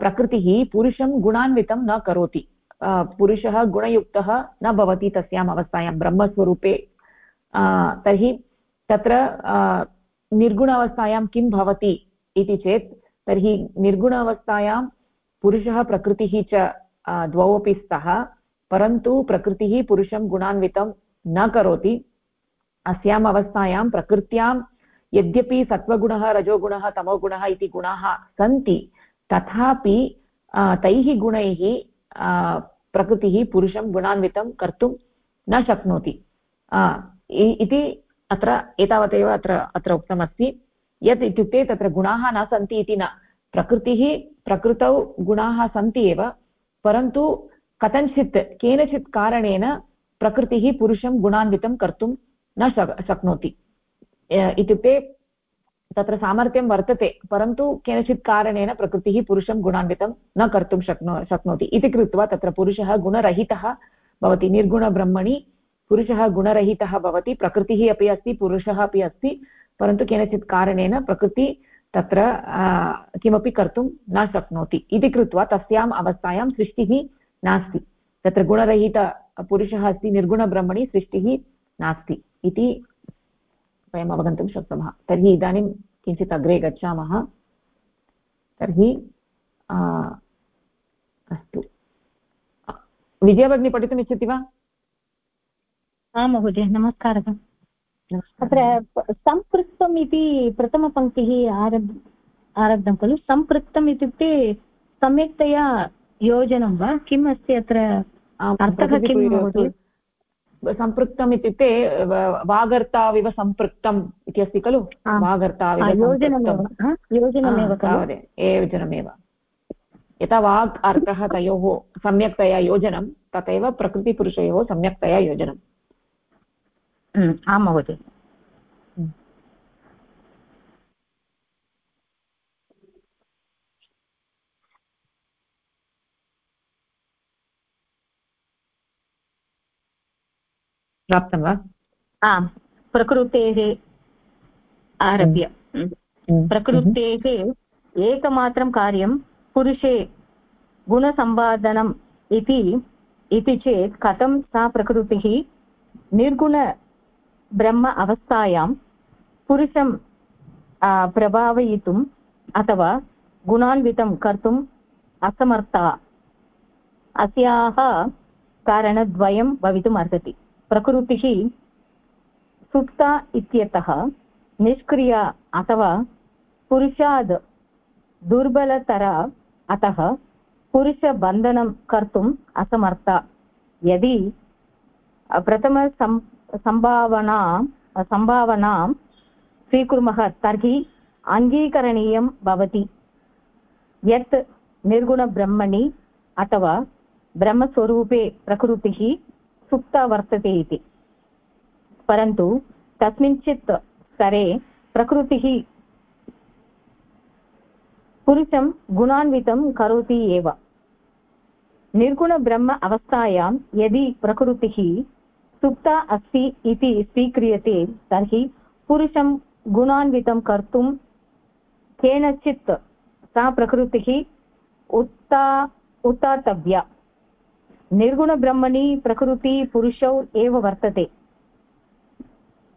प्रकृतिः पुरुषं गुणान्वितं न करोति। पुरुषः गुणयुक्तः न भवति तस्याम् अवस्थायां ब्रह्मस्वरूपे। तर्हि तत्र निर्गुण अवस्थायां किं भवति इति चेत्, तर्हि निर्गुण अवस्थायां पुरुषः प्रकृतिः च द्वौ अपि स्तः, परन्तु प्रकृतिः पुरुषं गुणान्वितं न करोति। अस्याम् अवस्थायां प्रकृत्यां यद्यपि सत्त्वगुणः, रजोगुणः, तमोगुणः इति गुणाः सन्ति, तथापि तैः गुणैः प्रकृतिः पुरुषं गुणान्वितं कर्तुं न शक्नोति इति अत्र एतावदेव अत्र अत्र उक्तमस्ति यत् इत्युक्ते तत्र गुणाः न सन्ति इति न प्रकृतिः प्रकृतौ गुणाः सन्ति एव परन्तु कथञ्चित् केनचित् कारणेन प्रकृतिः पुरुषं गुणान्वितं कर्तुं न शक्नोति इत्युक्ते तत्र सामर्थ्यं वर्तते, परन्तु केनचित् कारणेन प्रकृतिः पुरुषं गुणान्वितं न कर्तुं शक्नो, शक्नोति। इति कृत्वा तत्र पुरुषः गुणरहितः भवति। निर्गुणब्रह्मणि पुरुषः गुणरहितः भवति। प्रकृतिः अपि अस्ति, पुरुषः अपि अस्ति, परन्तु केनचित् कारणेन प्रकृति तत्र किमपि कर्तुं न शक्नोति। इति कृत्वा तस्याम् अवस्थायां सृष्टिः नास्ति। तत्र गुणरहितपुरुषः अस्ति, निर्गुणब्रह्मणि सृष्टिः नास्ति। इति वयम् अवगन्तुं शक्नुमः। तर्हि इदानीं किञ्चित् अग्रे गच्छामः। तर्हि अस्तु। विजयभगिनी पठितुम् इच्छति वा? आं महोदय नमस्कारः। तत्र सम्पृक्तम् इति प्रथमपङ्क्तिः आरब् आरब्धं खलु। सम्पृक्तम् इत्युक्ते सम्यक्तया योजनं वा? किम् अस्ति अत्र? अर्थः किं सम्पृक्तम् इत्युक्ते वागर्ताविव सम्पृक्तम् इति अस्ति खलु? वागर्ताविव योजनमेव. योजनमेव यथा वाक् अर्थः तयोः सम्यक्तया योजनं तथैव प्रकृतिपुरुषयोः सम्यक्तया योजनम् आं महोदय. प्राप्तं वा? आम् प्रकृतेः आरभ्य। प्रकृतेः एकमात्रं कार्यं पुरुषे गुणसम्पादनम् इति इति चेत् कथं सा प्रकृतिः निर्गुणब्रह्म अवस्थायां पुरुषं प्रभावयितुम् अथवा गुणान्वितं कर्तुम् असमर्था। अस्याः कारणद्वयं भवितुम् अर्हति प्रकृतिः सुप्ता इत्यतः निष्क्रिया अथवा पुरुषाद् दुर्बलतरा अतः पुरुषबन्धनं कर्तुम् असमर्था। यदि प्रथमसम् सम्भावना सम्भावनां स्वीकुर्मः तर्हि अङ्गीकरणीयं भवति। यत् निर्गुणब्रह्मणि अथवा ब्रह्मस्वरूपे प्रकृतिः सुप्ता वर्तते इति। परन्तु कस्मिंश्चित् स्तरे प्रकृतिः पुरुषं गुणान्वितं करोति एव। निर्गुणब्रह्म अवस्थायां यदि प्रकृतिः सुप्ता अस्ति इति स्वीक्रियते, तर्हि पुरुषं गुणान्वितं कर्तुं केनचित् सा प्रकृतिः उत्ता उत्तातव्या। निर्गुणब्रह्मणि प्रकृति पुरुषौ एव वर्तते।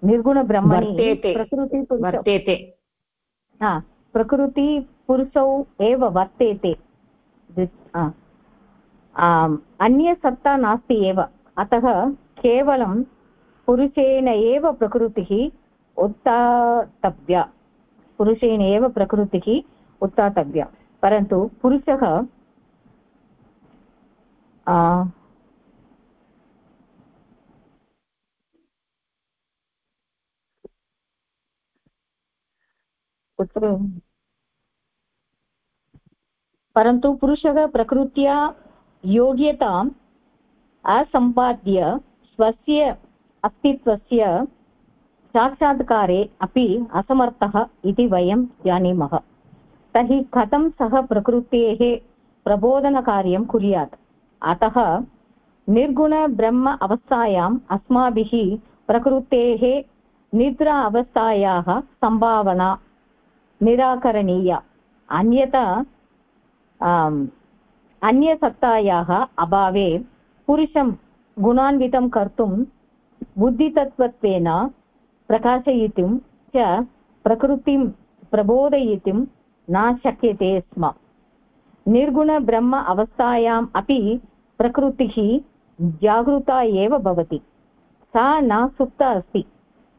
निर्गुणब्रह्मणि प्रकृति वर्तेते। हा प्रकृति पुरुषौ एव वर्तेते। अन्यसत्ता नास्ति एव। अतः केवलं पुरुषेण एव प्रकृतिः उत्थातव्या। पुरुषेण एव प्रकृतिः उत्थातव्या। परन्तु पुरुषः कुत्र परन्तु पुरुषः प्रकृत्या योग्यताम् असम्पाद्य स्वस्य अस्तित्वस्य साक्षात्कारे अपि असमर्थः इति वयं जानीमः। तर्हि कथं सः प्रकृतेः प्रबोधनकार्यं कुर्यात्? अतः निर्गुणब्रह्म अवस्थायाम् अस्माभिः प्रकृतेः निद्रा अवस्थायाः सम्भावना निराकरणीया। अन्यथा अन्यसत्तायाः अभावे पुरुषं गुणान्वितं कर्तुं बुद्धितत्त्वत्वेन प्रकाशयितुं च प्रकृतिं प्रबोधयितुं न शक्यते स्म। निर्गुणब्रह्म अवस्थायाम् अपि प्रकृतिः जागृता एव भवति। सा न सुप्ता अस्ति।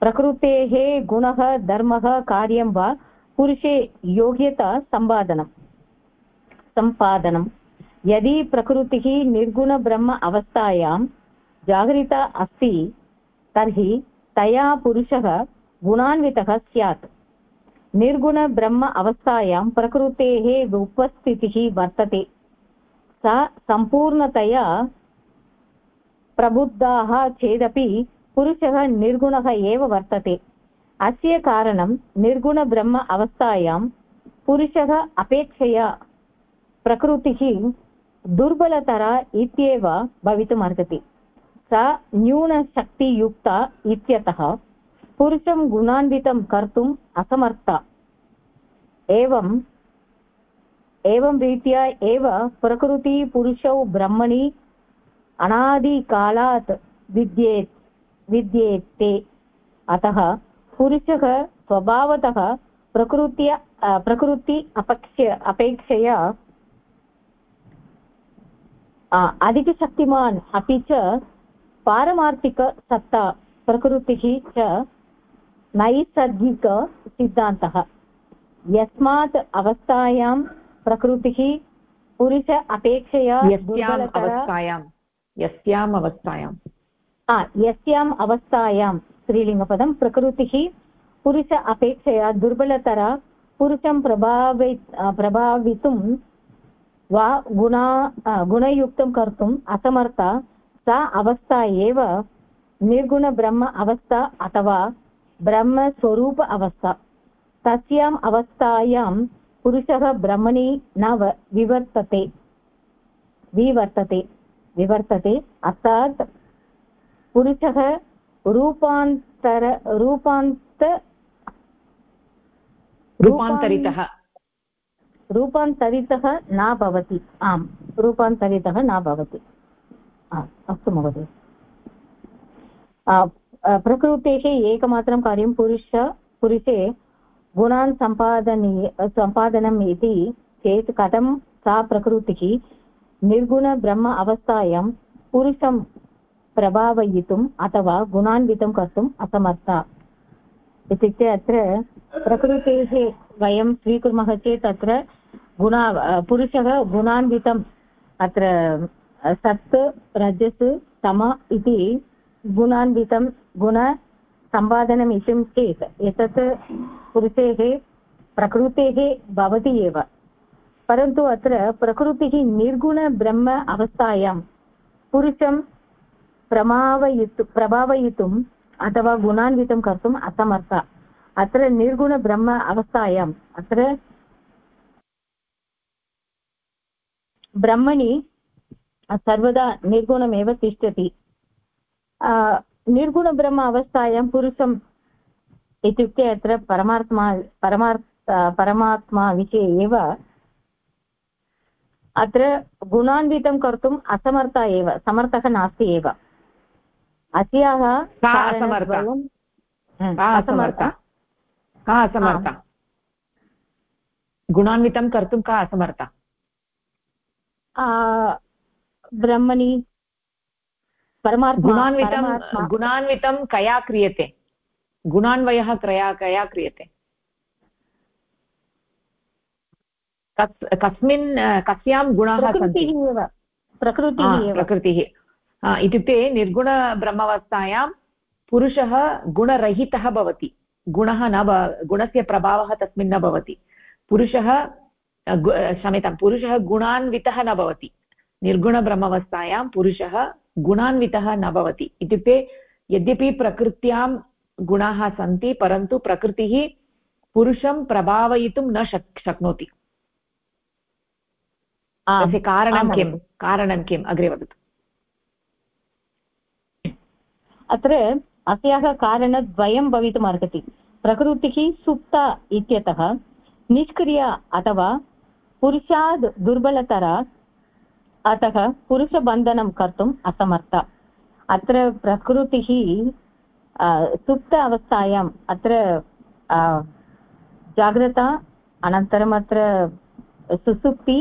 प्रकृतेः गुणः, धर्मः, कार्यं वा पुरुषे योग्यता सम्पादनम् सम्पादनं। यदि प्रकृतिः निर्गुणब्रह्म अवस्थायां जागरिता अस्ति, तर्हि तया पुरुषः गुणान्वितः स्यात्। निर्गुणब्रह्म अवस्थायां प्रकृतेः उपस्थितिः वर्तते। सा सम्पूर्णतया प्रबुद्धाः चेदपि पुरुषः निर्गुणः एव वर्तते। अस्य कारणं निर्गुणब्रह्म अवस्थायां पुरुषः अपेक्षया प्रकृतिः दुर्बलतरा इत्येव भवितुमर्हति सा न्यूनशक्तियुक्ता इत्यतः पुरुषं गुणान्वितं कर्तुम् असमर्था। एवम् एवं रीत्या एव प्रकृतिपुरुषौ ब्रह्मणि, अनादिकालात् विद्येत्, विद्येते। अतः पुरुषः स्वभावतः प्रकृत्य प्रकृति अपक्ष अपेक्षया अधिकशक्तिमान्, अपि च पारमार्थिकसत्ता प्रकृतिः च नैसर्गिकसिद्धान्तः। यस्मात् अवस्थायां प्रकृतिः पुरुष अपेक्षया अवस्थायां। यस्याम् अवस्थायां। यस्याम् अवस्थायां स्त्रीलिङ्गपदं प्रकृतिः पुरुष अपेक्षया दुर्बलतरा पुरुषं प्रभावि प्रभावितुं वा गुणा गुणयुक्तं कर्तुम् असमर्था सा अवस्था एव निर्गुणब्रह्म अवस्था अथवा ब्रह्मस्वरूप अवस्था। तस्याम् अवस्थायां पुरुषः ब्रह्मणि न विवर्तते। विवर्तते। विवर्तते अर्थात् पुरुषः रूपान्तर रूपान्त रूपान्तरितः। रूपान्तरितः न भवति। आम् रूपान्तरितः न भवति। अस्तु महोदय। प्रकृतेः एकमात्रं कार्यं पुरुष पुरुषे गुणान् सम्पादनीय सम्पादनम् इति चेत् कथं सा प्रकृतिः निर्गुणब्रह्म अवस्थायां पुरुषं प्रभावयितुम् अथवा गुणान्वितं कर्तुम् असमर्था। इत्युक्ते अत्र प्रकृतेः वयं स्वीकुर्मः चेत् अत्र गुणा, पुरुषः गुणान्वितम्। अत्र सत्, रजस् तम इति गुणान्वितं गुणसम्पादनम् इति चेत् एतत् पुरुषेः प्रकृतेः भवति एव। परन्तु अत्र प्रकृतिः निर्गुणब्रह्म अवस्थायां पुरुषं प्रभावयितु प्रभावयितुम् अथवा गुणान्वितं कर्तुम् असमर्था। अत्र निर्गुणब्रह्म अवस्थायाम् अत्र ब्रह्मणि सर्वदा निर्गुणमेव तिष्ठति। निर्गुणब्रह्म अवस्थायां पुरुषम् इत्युक्ते अत्र परमात्मा परमार्थ परमात्मा विषये एव अत्र गुणान्वितं कर्तुम् असमर्था एव समर्थः नास्ति एव। अस्याः का असमर्था? गुणान्वितं कर्तुं का असमर्था? ब्रह्मणि गुणान्वितं गुणान्वितं कया क्रियते? गुणान्वयः क्रया कया क्रियते? कस्मिन् कस्यां गुणाः सन्ति? प्रकृतिः प्रकृतिः इत्युक्ते निर्गुणब्रह्मावस्थायां पुरुषः गुणरहितः भवति। गुणः न गुणस्य प्रभावः तस्मिन् न भवति। पुरुषः क्षम्यतां पुरुषः गुणान्वितः न भवति। निर्गुणब्रह्मावस्थायां पुरुषः गुणान्वितः न भवति। इत्युक्ते यद्यपि प्रकृत्यां गुणाः सन्ति परन्तु प्रकृतिः पुरुषं प्रभावयितुं न शक् शक्नोति। तस्य कारणं किं कारणं किम्? अग्रे वदतु। अत्र अस्याः कारणद्वयं भवितुम् अर्हति। प्रकृतिः सुप्ता इत्यतः निष्क्रिया अथवा पुरुषाद् दुर्बलतरा अतः पुरुषबन्धनं कर्तुम् असमर्था। अत्र प्रकृतिः सुप्त अवस्थायाम् अत्र जाग्रता, अनन्तरम् अत्र सुसुप्ति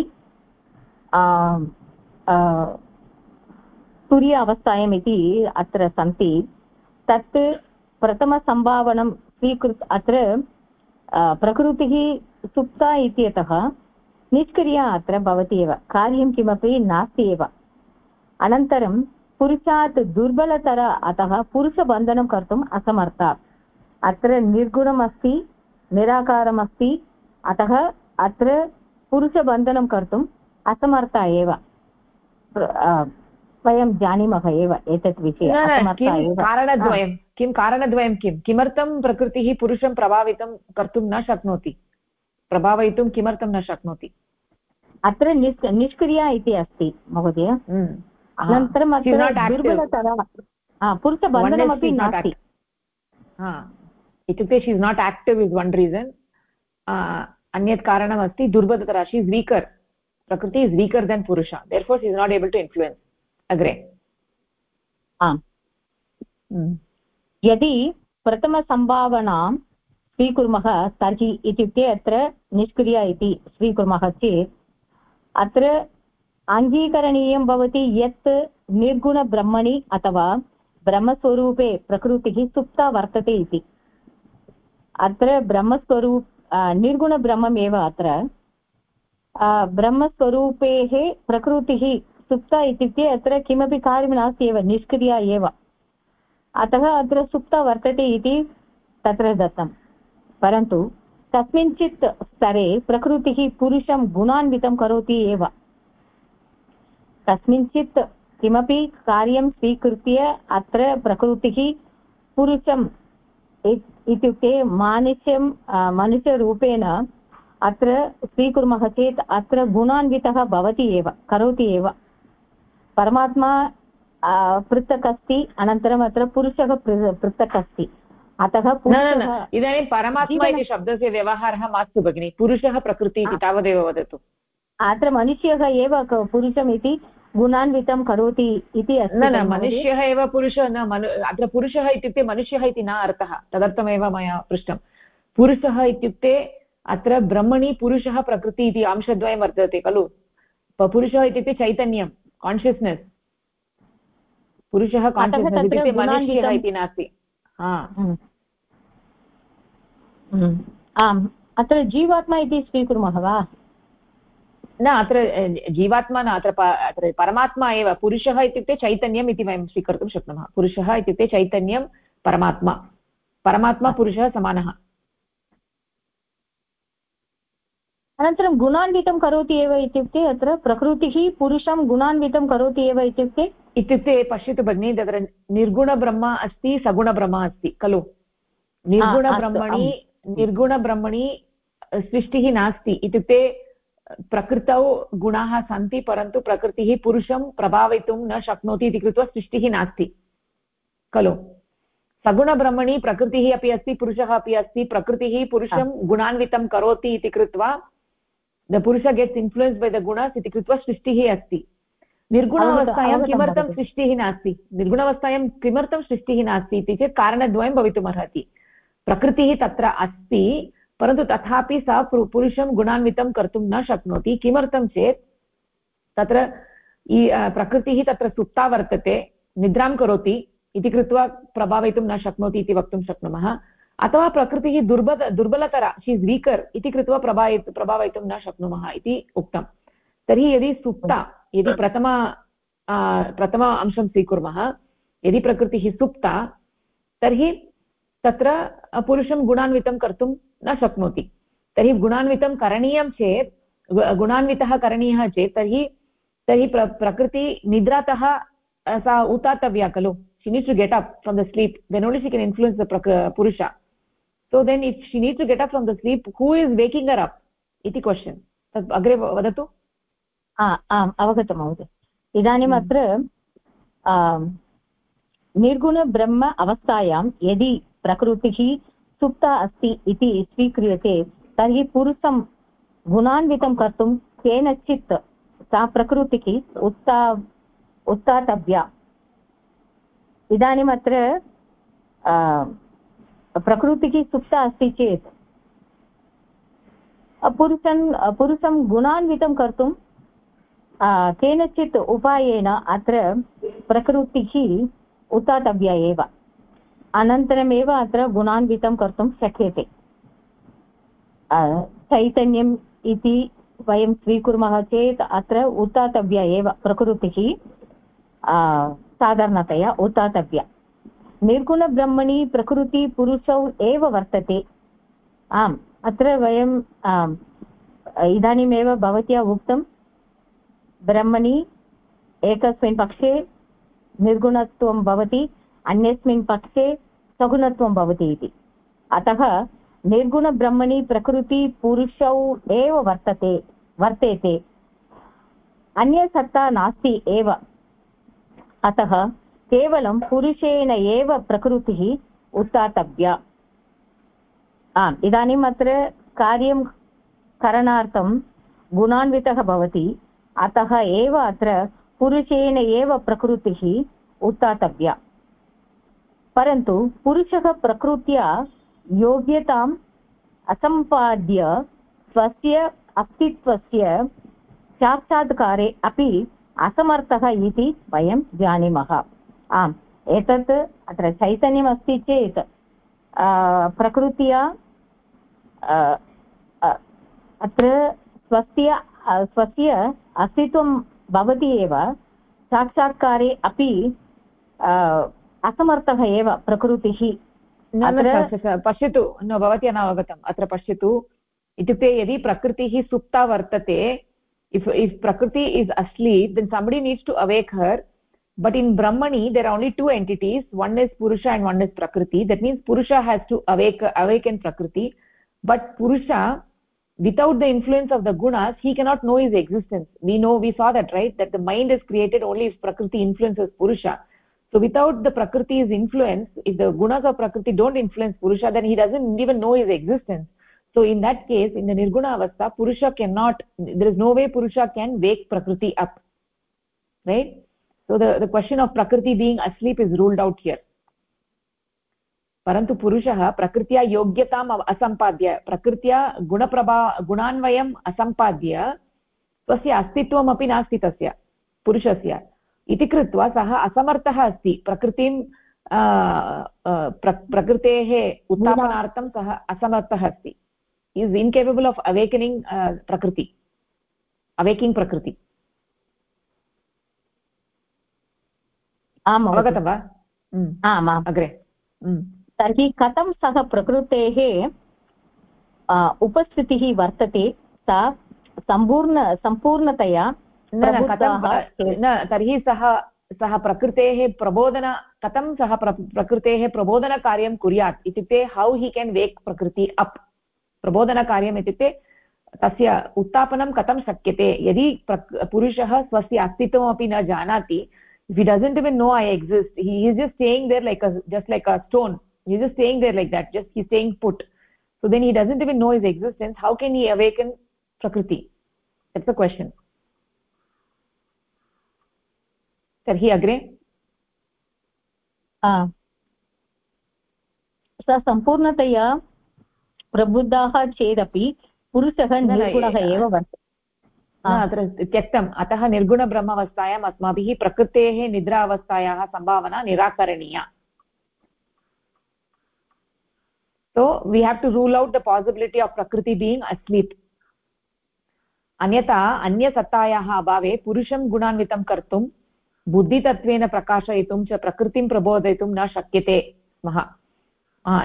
तुर्य अवस्थायाम् इति अत्र सन्ति। तत् प्रथमसम्भावनं स्वीकृत अत्र प्रकृतिः सुप्ता इत्यतः निष्क्रिया अत्र भवति एव। कार्यं किमपि नास्ति एव। अनन्तरं पुरुषात् दुर्बलतर अतः पुरुषबन्धनं कर्तुम् असमर्था। अत्र निर्गुणमस्ति निराकारमस्ति अतः अत्र पुरुषबन्धनं कर्तुम् असमर्था एव। वयं जानीमः एव एतत् विषये। कारणद्वयं? किं कारणद्वयं किं? किमर्थं प्रकृतिः पुरुषं प्रभावितं कर्तुं न शक्नोति? प्रभावयितुं किमर्थं न शक्नोति? अत्र निष् निष्क्रिया इति अस्ति महोदय। हम्म। अनन्तरम् अत्र पुरुषबन्धनमपि नास्ति। इत्युक्ते she is not active is one reason अन्यत् कारणमस्ति दुर्बलतरा शी इस् वीकर् प्रकृति इस् वीकर् देन् पुरुष. Therefore is not able to influence अग्रे। आम् हम्म। यदि प्रथमसम्भावनां स्वीकुर्मः तर्हि इत्युक्ते अत्र निष्क्रिया इति स्वीकुर्मः चेत्, अत्र अङ्गीकरणीयं भवति यत् निर्गुणब्रह्मणि अथवा ब्रह्मस्वरूपे प्रकृतिः सुप्ता वर्तते इति। अत्र ब्रह्मस्वरूप निर्गुणब्रह्ममेव अत्र। ब्रह्मस्वरूपेः प्रकृतिः सुप्ता इत्युक्ते अत्र किमपि कार्यं नास्ति एव, निष्क्रिया एव। अतः अत्र सुप्ता वर्तते इति तत्र दत्तं परन्तु कस्मिंश्चित् स्तरे प्रकृतिः पुरुषं गुणान्वितं करोति एव। कस्मिंश्चित् किमपि कार्यं स्वीकृत्य अत्र प्रकृतिः पुरुषम् इत्युक्ते मानुष्यं मनुष्यरूपेण अत्र स्वीकुर्मः चेत् अत्र गुणान्वितः भवति एव, करोति एव। परमात्मा पृथक् अस्ति, अनन्तरम् अत्र पुरुषः पृथक् अस्ति। अतः इदानीं परमात्मा इति शब्दस्य व्यवहारः मास्तु भगिनि पुरुषः प्रकृतिः इति तावदेव वदतु। अत्र मनुष्यः एव पुरुषम् इति गुणान्वितं करोति इति न न मनुष्यः एव पुरुषः न मनु अत्र पुरुषः इत्युक्ते मनुष्यः इति न अर्थः तदर्थमेव मया पृष्टं। पुरुषः इत्युक्ते अत्र ब्रह्मणि पुरुषः प्रकृतिः इति अंशद्वयं वर्तते खलु। पुरुषः इत्युक्ते चैतन्यं कान्शियस्नेस् पुरुषः कान्शियस्नेस् इत्युक्ते मनुष्यः इति नास्ति। आम्, अत्र जीवात्मा इति स्वीकुर्मः वा? न, अत्र जीवात्मा न, अत्र अत्र परमात्मा एव, पुरुषः इत्युक्ते चैतन्यम् इति वयं स्वीकर्तुं शक्नुमः। पुरुषः इत्युक्ते चैतन्यं परमात्मा। परमात्मा, पुरुषः समानः। अनन्तरं गुणान्वितं करोति एव इत्युक्ते अत्र प्रकृतिः पुरुषं गुणान्वितं करोति एव इत्युक्ते इत्युक्ते पश्यतु भगिनि तत्र निर्गुणब्रह्म अस्ति सगुणब्रह्म अस्ति खलु? निर्गुणब्रह्मणि निर्गुणब्रह्मणि सृष्टिः नास्ति। इत्युक्ते प्रकृतौ गुणाः सन्ति परन्तु प्रकृतिः पुरुषं प्रभावयितुं न शक्नोति इति कृत्वा सृष्टिः नास्ति। खलु? सगुणब्रह्मणि प्रकृतिः अपि अस्ति पुरुषः अपि अस्ति प्रकृतिः पुरुषं गुणान्वितं करोति इति कृत्वा the purusha gets influence by the gunas इति कृत्वा सृष्टिः अस्ति। निर्गुणावस्थायां किमर्थं सृष्टिः नास्ति? निर्गुणावस्थायां किमर्थं सृष्टिः नास्ति इति चेत् कारणद्वयं भवितुमर्हति। प्रकृतिः तत्र अस्ति परन्तु तथापि सः पुरुषं गुणान्वितं कर्तुं न शक्नोति। किमर्थं चेत् तत्र प्रकृतिः तत्र सुप्ता वर्तते निद्रां करोति इति कृत्वा प्रभावयितुं न शक्नोति इति वक्तुं शक्नुमः। अथवा प्रकृतिः दुर्बल, दुर्बलतरा शी इस् वीकर् इति कृत्वा प्रभावयि प्रभावयितुं न शक्नुमः इति उक्तं। तर्हि यदि सुप्ता, यदि प्रथम प्रथम अंशं स्वीकुर्मः, यदि प्रकृतिः सुप्ता, तर्हि तत्र पुरुषं गुणान्वितं कर्तुं न शक्नोति। तर्हि गुणान्वितं करणीयं चेत् गुणान्वितः करणीयः चेत्, तर्हि तर्हि प्र, प्रकृति निद्रातः, सा उत्थातव्या खलु। She needs to get up from the sleep then only she can influence the पुरुष। So then if she needs to get up from the sleep who is waking her up? iti question. तत् अग्रे वदतु? आम् अवगतं महोदय. इदानीम् अत्र निर्गुणब्रह्म अवस्थायां यदि प्रकृतिः सुप्ता अस्ति इति स्वीक्रियते तर्हि पुरुषं गुणान्वितं कर्तुं केनचित् सा प्रकृतिः उत्था उत्थातव्या इदानीम् अत्र प्रकृतिः सुप्ता अस्ति चेत्। पुरुषं पुरुषं गुणान्वितं कर्तुं केनचित् उपायेन अत्र प्रकृतिः उत्थातव्या एव। अनन्तरमेव अत्र गुणान्वितं कर्तुं शक्यते। चैतन्यम् इति वयं स्वीकुर्मः चेत् अत्र उत्थातव्या एव प्रकृतिः साधारणतया उत्थातव्या। निर्गुणब्रह्मणि प्रकृति पुरुषौ एव वर्तते। आम्, अत्र वयं इदानीमेव भवत्या उक्तं, ब्रह्मणि एकस्मिन् पक्षे निर्गुणत्वं भवति, अन्यस्मिन् पक्षे सगुणत्वं भवति इति। अतः निर्गुणब्रह्मणि प्रकृति पुरुषौ एव वर्तते, वर्तेते। अन्यसत्ता नास्ति एव। अतः केवलं पुरुषेण एव प्रकृतिः उत्थातव्या आम्, इदानीम् अत्र कार्यं करणार्थं गुणान्वितः भवति, अतः एव अत्र पुरुषेण एव प्रकृतिः उत्थातव्या परन्तु पुरुषः प्रकृत्या योग्यताम् असम्पाद्य स्वस्य अस्तित्वस्य साक्षात्कारे अपि असमर्थः इति वयं जानीमः। आम् एतत् अत्र चैतन्यमस्ति चेत् प्रकृत्या अत्र स्वस्य स्वस्य अस्तित्वं भवति एव साक्षात्कारे अपि असमर्थः एव प्रकृतिः। पश्यतु न भवत्या न अवगतम् अत्र पश्यतु इत्युक्ते यदि प्रकृतिः सुप्ता वर्तते if if Prakriti is asleep then somebody needs to awake her but in brahmani there are only two entities. One is purusha and one is prakriti. That means purusha has to awake awaken prakriti. But purusha without the influence of the gunas he cannot know his existence. We know we saw that right? That the mind is created only if prakriti influences purusha. So without the prakritis influence if the gunas of prakriti don't influence purusha then he doesn't even know his existence. So in that case in the nirguna avastha purusha cannot there is no way purusha can wake prakriti up. Right so, the the question of prakriti being asleep is ruled out here. परन्तु पुरुषः प्रकृत्या योग्यताम् असम्पाद्य प्रकृत्या गुणप्रभा गुणान्वयम् असम्पाद्य स्वस्य अस्तित्वमपि नास्ति तस्य पुरुषस्य इति कृत्वा सः असमर्थः अस्ति प्रकृतिं प्र प्रकृतेः उत्थापनार्थं सः असमर्थः अस्ति इस् इन्केपबल् आफ् अवेकनिङ्ग् प्रकृति अवेकिङ्ग् प्रकृति आम् अवगतं वा? आमाम् अग्रे। तर्हि कथं सः प्रकृतेः उपस्थितिः वर्तते सा सम्पूर्ण सम्पूर्णतया न कथं न तर्हि सः सः प्रकृतेः प्रबोधन कथं सः प्र प्रकृतेः प्रबोधनकार्यं कुर्यात्? इत्युक्ते हौ हि केन् वेक् प्रकृति अप् प्रबोधनकार्यम् इत्युक्ते तस्य उत्थापनं कथं शक्यते? यदि पुरुषः स्वस्य अस्तित्वमपि न जानाति if he doesn't even know i exist he is just staying there like a just like a stone he's just staying there like that just he's staying put so then he doesn't even know his existence how can he awaken prakriti that's the question तर्हि अग्रे सा सम्पूर्णतया प्रबुद्धाः चेदपि पुरुषः निर्गुणः एव वर्तते अत्र त्यक्तम्। अतः निर्गुणब्रह्मावस्थायाम् अस्माभिः प्रकृतेः निद्रावस्थायाः सम्भावना निराकरणीया। So, we have to rule out the possibility of prakriti being asleep. अन्यथा, अन्यसत्तायाः अभावे पुरुषं गुणान्वितं कर्तुं, बुद्धितत्त्वेन प्रकाशयितुं च प्रकृतिं प्रबोधयितुं न शक्यते। स्मः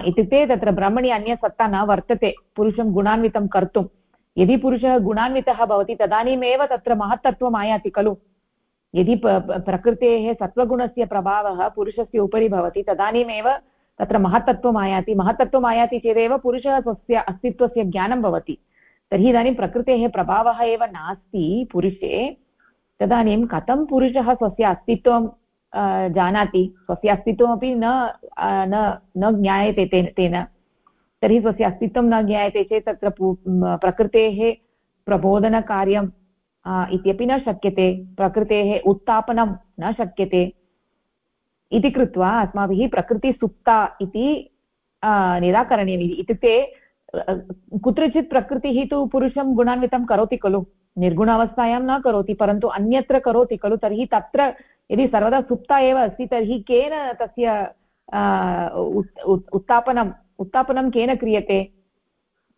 इत्युक्ते तत्र ब्रह्मणि अन्यसत्ता न वर्तते। पुरुषं गुणान्वितं कर्तुं। यदि पुरुषः गुणान्वितः भवति, तदानीमेव तत्र महत्तत्त्वम् आयाति, खलु? यदि प्रकृतेः सत्त्वगुणस्य प्रभावः पुरुषस्य उपरि भवति, तदानीमेव तत्र महत्तत्त्वम् आयाति। महत्तत्त्वम् आयाति चेदेव पुरुषः स्वस्य अस्तित्वस्य ज्ञानं भवति। तर्हि इदानीं प्रकृतेः प्रभावः एव नास्ति पुरुषे। तदानीं कथं पुरुषः स्वस्य अस्तित्वं जानाति? स्वस्य अस्तित्वमपि न न ज्ञायते तेन। तर्हि स्वस्य अस्तित्वं न ज्ञायते चेत् तत्र प्रकृतेः प्रबोधनकार्यम् इत्यपि न शक्यते। प्रकृतेः उत्थापनं न शक्यते। इति कृत्वा अस्माभिः प्रकृतिसुप्ता इति निराकरणीयम् इत्युक्ते कुत्रचित् प्रकृतिः तु पुरुषं गुणान्वितं करोति खलु। निर्गुणावस्थायां न करोति, परन्तु अन्यत्र करोति खलु। तर्हि तत्र यदि सर्वदा सुप्ता एव अस्ति, तर्हि केन तस्य उत्थापनम् उत्थापनं केन क्रियते?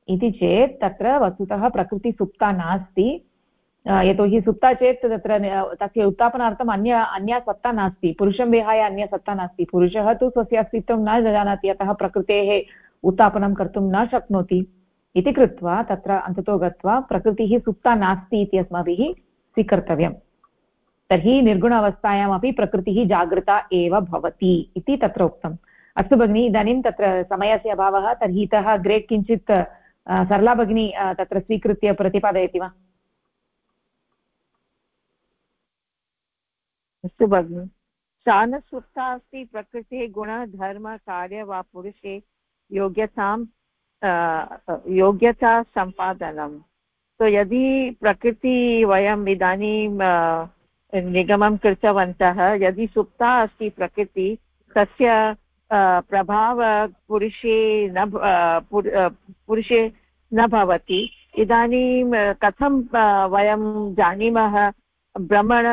इति चेत् तत्र वस्तुतः प्रकृतिसुप्ता नास्ति। यतोहि सुप्ता चेत् तत्र तस्य उत्थापनार्थम् अन्य, अन्या सत्ता नास्ति। पुरुषं विहाय अन्य सत्ता नास्ति। पुरुषः तु स्वस्य अस्तित्वं न जानाति, अतः प्रकृतेः उत्थापनं कर्तुं न शक्नोति। इति कृत्वा तत्र अन्ततो गत्वा प्रकृतिः सुप्ता नास्ति इति अस्माभिः स्वीकर्तव्यम्। तर्हि निर्गुण अवस्थायामपि प्रकृतिः जागृता एव भवति इति तत्र उक्तम्। अस्तु भगिनि, इदानीं तत्र समयस्य अभावः, तर्हि इतः अग्रे किञ्चित् सरला भगिनी तत्र स्वीकृत्य प्रतिपादयति वा? अस्तु भगिनि। शानसुप्ता अस्ति, प्रकृतेः गुणधर्म कार्य वा पुरुषे, योग्यतां योग्यता सम्पादनं। तो यदि प्रकृति वयम् इदानीं निगमं कृतवन्तः, यदि सुप्ता अस्ति प्रकृति, तस्य प्रभाव पुरुषे न पुरुषे न भवति। इदानीं कथं वयं जानीमः? भ्रमण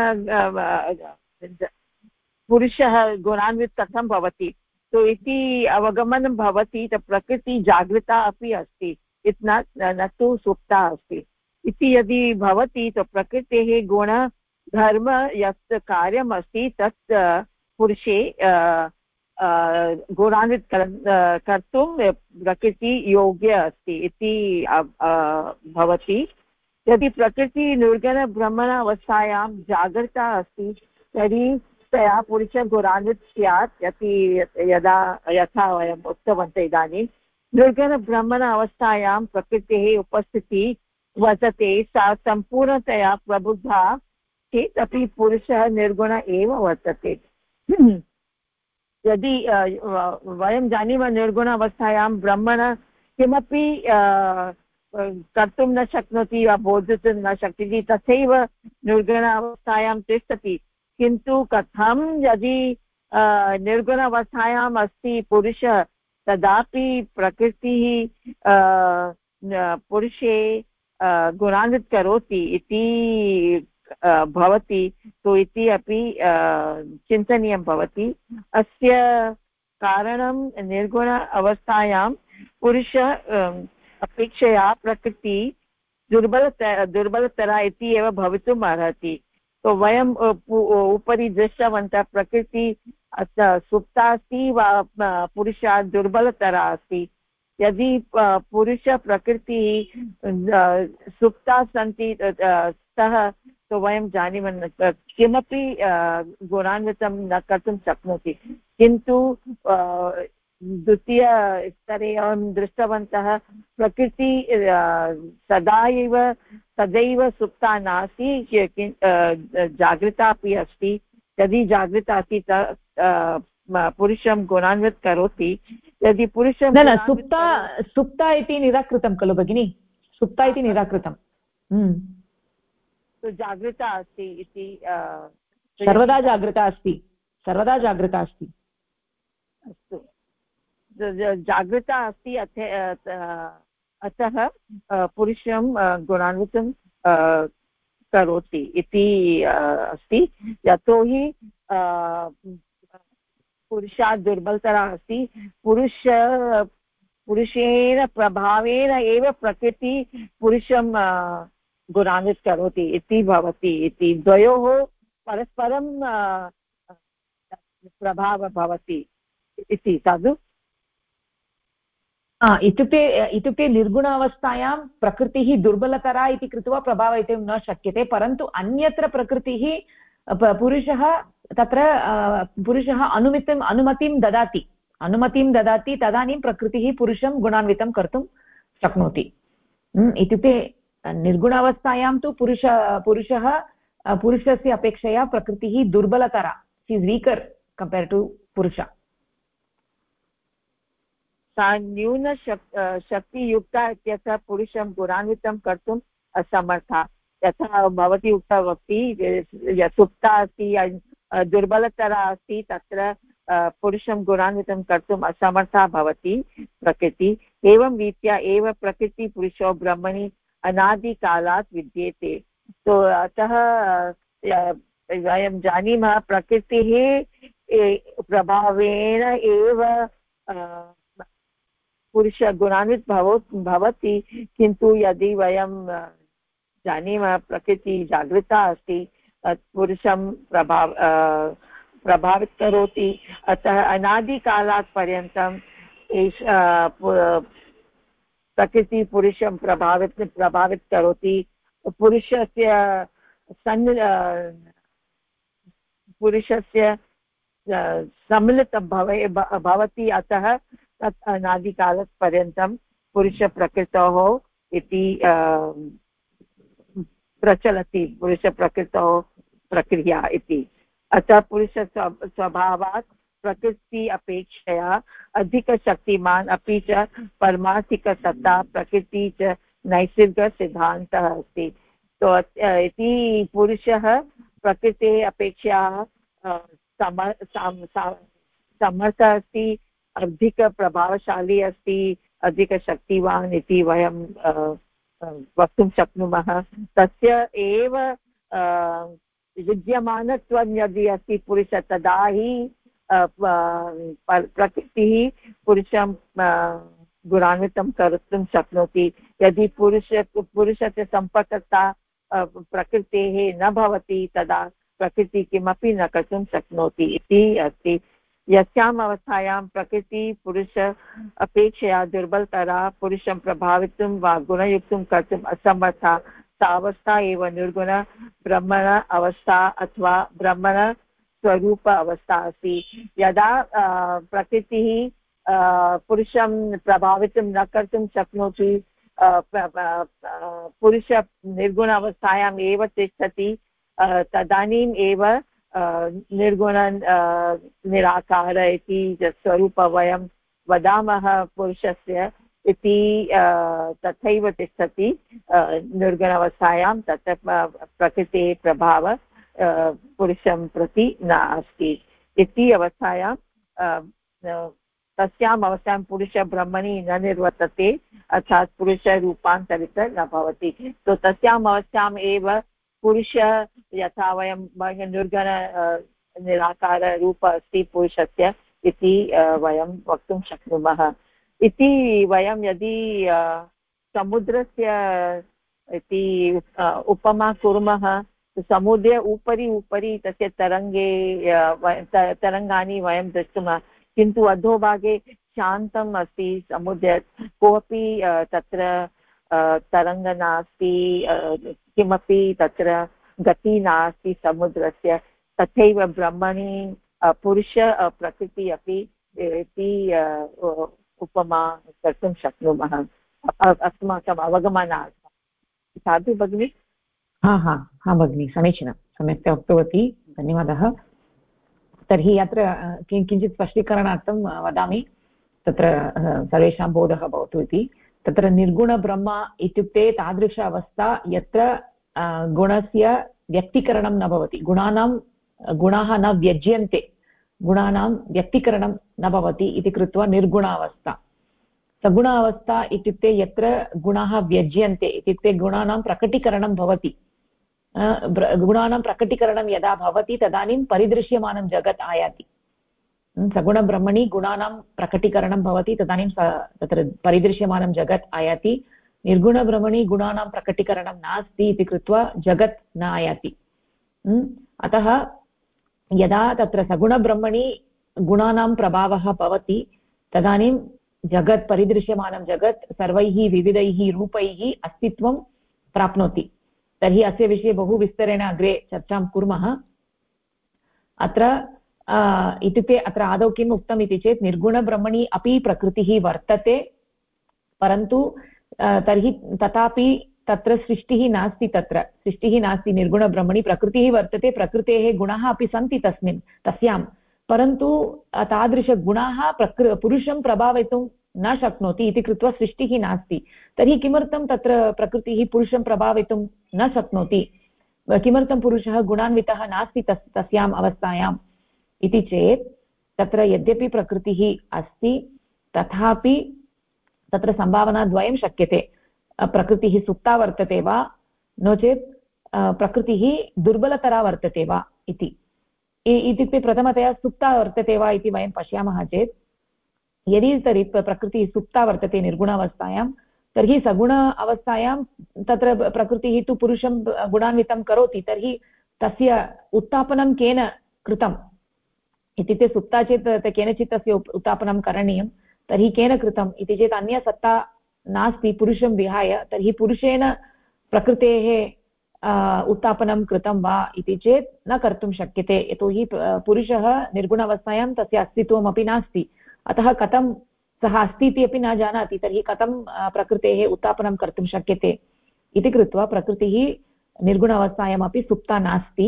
पुरुषः गुणान्वित कथं भवति? तो इति अवगमनं भवति प्रकृति जागृता अपि अस्ति। इत् न न तु सुप्ता अस्ति। इति यदि भवति तो प्रकृतेः गुणधर्म यत् कार्यम् अस्ति तत् पुरुषे गुणान्वित कर्तुं प्रकृति योग्य अस्ति इति भवति। यदि प्रकृति निर्गणभ्रमण अवस्थायां जागृता अस्ति, तर्हि तया पुरुषगुणान्वित् स्यात् यदि यदा, यथा वयम् उक्तवन्तः इदानीं। निर्गुणब्रह्मण अवस्थायां प्रकृतेः उपस्थितिः वर्तते, सा सम्पूर्णतया प्रबुद्धा चेत् अपि पुरुषः निर्गुण एव वर्तते। यदि वयं जानीमः निर्गुण ब्रह्मण, किमपि कर्तुं न शक्नोति वा बोधितुं न शक्नोति, तथैव निर्गुण तिष्ठति। किन्तु कथं यदि निर्गुण अवस्थायाम् अस्ति पुरुषः, तदापि प्रकृतिः पुरुषे करोति इति भवति। तु इति अपि चिन्तनीयं भवति। अस्य कारणं निर्गुण अवस्थायां पुरुष अपेक्षया प्रकृति दुर्बलतर दुर्बलतरा इति एव भवितुम् अर्हति। तो वयम् उपरि दृष्टवन्तः प्रकृति सुप्ता अस्ति वा पुरुषात् दुर्बलतरा अस्ति। यदि पुरुषप्रकृतिः सुप्ता सन्ति स्तः तो वयं जानीमः किमपि गुणान्वितं न कर्तुं शक्नोति। किन्तु द्वितीयस्तरे अहं दृष्टवन्तः, प्रकृति सदा एव, सदैव सुप्ता नास्ति जागृता अपि अस्ति। यदि जागृता अस्ति पुरुषं गुणान्वित करोति यदि पुरुषं न न सुप्ता सुप्ता इति निराकृतं खलु भगिनि। सुप्ता इति निराकृतं। हम्म। जागृता अस्ति इति सर्वदा जागृता अस्ति। सर्वदा जागृता अस्ति। अस्तु। जागृता अस्ति अथ अतः पुरुषं गुणान्वितं करोति इति अस्ति। यतोहि पुरुषात् दुर्बलतरा अस्ति। पुरुष पुरुषेण प्रभावेन एव प्रकृति पुरुषं गुणान्वित करोति इति भवति इति। द्वयोः परस्परं प्रभावः भवति इति। तद् इत्युक्ते इत्युक्ते निर्गुणावस्थायां प्रकृतिः दुर्बलतरा इति कृत्वा प्रभावयितुं न शक्यते, परन्तु अन्यत्र प्रकृतिः पुरुषः तत्र पुरुषः अनुमितिम्, अनुमतिं ददाति। अनुमतिं ददाति, तदानीं प्रकृतिः पुरुषं गुणान्वितं कर्तुं शक्नोति। इत्युक्ते, निर्गुणावस्थायां तु पुरुष, पुरुषः पुरुषस्य अपेक्षया प्रकृतिः दुर्बलतरा। Is weaker compare to purusha. सा न्यूनशक् शक्तियुक्ता इत्यत्र पुरुषं गुणान्वितं कर्तुम् असमर्था। यथा भवती उक्तवती सुप्ता अस्ति दुर्बलतरा अस्ति, तत्र पुरुषं गुणान्वितं कर्तुम् असमर्था भवति प्रकृति। एवं रीत्या एव प्रकृतिपुरुषो ब्रह्मणि अनादिकालात् विद्येते। तो अतः वयं जानीमः प्रकृतिः प्रभावेन एव पुरुषगुणान्वित भव, भवति। किन्तु यदि वयं जानीमः प्रकृतिः जागृता अस्ति पुरुषं प्रभाव प्रभावित करोति अतः अनादिकालात् पर्यन्तम् एष प्रकृतिः पुरुषं प्रभावित प्रभावित करोति पुरुषस्य सन् पुरुषस्य सम्मिलितं भवे भवति। अतः तत् अनादिकालात् पर्यन्तं पुरुषप्रकृतोः इति प्रचलति। पुरुषप्रकृतौ प्रक्रिया इति। अतः पुरुष स्वभावात् प्रकृति अपेक्षया अधिकशक्तिमान् अपि च परमार्थिकसत्ता प्रकृति च नैसर्गसिद्धान्तः अस्ति। तो इति पुरुषः प्रकृतेः अपेक्षया समर्थः अस्ति, अधिकप्रभावशाली अस्ति, अधिकशक्तिवान् इति वयं वक्तुं शक्नुमः। तस्य एव विद्यमानत्वं यदि अस्ति पुरुष तदा हि प्रकृतिः पुरुषं गुणान्वितं कर्तुं शक्नोति। यदि पुरुष, पुरुषस्य सम्पर्कता प्रकृतेः न भवति, तदा प्रकृतिः किमपि न कर्तुं शक्नोति इति अस्ति। यस्याम् अवस्थायां प्रकृति, पुरुष अपेक्षया दुर्बलतरा, पुरुषं प्रभावितुं वा गुणयुक्तं कर्तुम् असमर्था। सा अवस्था एव निर्गुण ब्रह्मण अवस्था अथवा ब्रह्मण स्वरूप अवस्था अस्ति। यदा प्रकृतिः पुरुषं प्रभावितं न कर्तुं शक्नोति पुरुष निर्गुण अवस्थायाम् एव तिष्ठति तदानीम् एव निर्गुण निराकार इति स्वरूप वयं वदामः पुरुषस्य। इति तथैव तिष्ठति निर्गुणावस्थायां तत्र प्रकृतेः प्रभाव पुरुषं प्रति नास्ति इति अवस्थायां तस्याम् अवस्थायां पुरुषब्रह्मणि न निर्वर्तते, अर्थात् पुरुषरूपान्तरित न भवति। तो तस्याम् अवस्थाम् एव पुरुष, यथा वयं निर्गण निराकाररूप अस्ति पुरुषस्य इति वयं वक्तुं शक्नुमः। इति वयं यदि समुद्रस्य, इति उपमा कुर्मः, समुद्रे उपरि उपरि तस्य तरङ्गे तरङ्गानि वयं द्रष्टुं किन्तु अधोभागे शान्तम् अस्ति समुद्र, कोऽपि तत्र तरङ्ग नास्ति किमपि तत्र गतिः नास्ति समुद्रस्य, तथैव ब्रह्मणि पुरुष प्रकृति अपि, इति उपमा कर्तुं शक्नुमः। अस्माकम् अवगमनार्थं। साधु भगिनि? हा हा हा भगिनि, समीचीनं। सम्यक्तया उक्तवती, धन्यवादः। तर्हि अत्र किञ्चित् स्पष्टीकरणार्थं वदामि। तत्र सर्वेषां बोधः भवतु इति। तत्र निर्गुणब्रह्म इत्युक्ते तादृश अवस्था यत्र गुणस्य व्यक्तीकरणं न भवति। गुणानां, गुणाः न व्यज्यन्ते। गुणानां व्यक्तीकरणं न भवति इति कृत्वा निर्गुणावस्था। सगुण अवस्था इत्युक्ते यत्र गुणाः व्यज्यन्ते इत्युक्ते गुणानां प्रकटीकरणं भवति। गुणानां प्रकटीकरणं यदा भवति तदानीं परिदृश्यमानं जगत् आयाति। सगुणब्रह्मणि गुणानां प्रकटीकरणं भवति तदानीं तत्र परिदृश्यमानं जगत् आयाति। निर्गुणब्रह्मणि गुणानां प्रकटीकरणं नास्ति इति कृत्वा जगत् न आयाति। अतः यदा तत्र सगुणब्रह्मणि गुणानां प्रभावः भवति, तदानीं जगत्, परिदृश्यमानं जगत् सर्वैः विविधैः रूपैः अस्तित्वं प्राप्नोति। तर्हि अस्य विषये बहु विस्तरेण अग्रे चर्चां कुर्मः। अत्र इत्युक्ते अत्र आदौ किम् उक्तम् इति चेत् निर्गुणब्रह्मणि अपि प्रकृतिः वर्तते, परन्तु तर्हि तथापि तत्र सृष्टिः नास्ति तत्र। सृष्टिः नास्ति निर्गुणब्रह्मणि प्रकृतिः वर्तते, प्रकृतेः गुणाः अपि सन्ति तस्मिन्, तस्यां। परन्तु तादृशगुणाः प्रकृ, पुरुषं प्रभावयितुं न शक्नोति इति कृत्वा सृष्टिः नास्ति। तर्हि किमर्थं तत्र प्रकृतिः पुरुषं प्रभावयितुं न शक्नोति? किमर्थं पुरुषः गुणान्वितः नास्ति तस्, तस्याम् अवस्थायाम्? इति चेत्, तत्र यद्यपि प्रकृतिः अस्ति, तथापि तत्र सम्भावनाद्वयं शक्यते। प्रकृतिः सुप्ता वर्तते वा? नो चेत् प्रकृतिः दुर्बलतरा वर्तते वा इति। इत्युक्ते प्रथमतया सुप्ता वर्तते वा इति वयं पश्यामः चेत्, यदि तर्हि प्रकृतिः सुप्ता वर्तते निर्गुणावस्थायां, तर्हि सगुण अवस्थायां तत्र प्रकृतिः तु पुरुषं गुणान्वितं करोति, तर्हि तस्य उत्थापनं केन कृतम्? इत्युक्ते सुप्ता चेत् केनचित् तस्य उत्थापनं करणीयं, तर्हि केन कृतम्? इति चेत् अन्यसत्ता नास्ति पुरुषं विहाय, तर्हि पुरुषेण प्रकृतेः उत्थापनं कृतं वा इति चेत् न कर्तुं शक्यते। यतोहि पुरुषः निर्गुणावस्थायां तस्य अस्तित्वमपि नास्ति। अतः कथं सः अस्ति इति अपि न जानाति, तर्हि कथं प्रकृतेः उत्थापनं कर्तुं शक्यते? इति कृत्वा प्रकृतिः निर्गुण अवस्थायामपि सुप्ता नास्ति।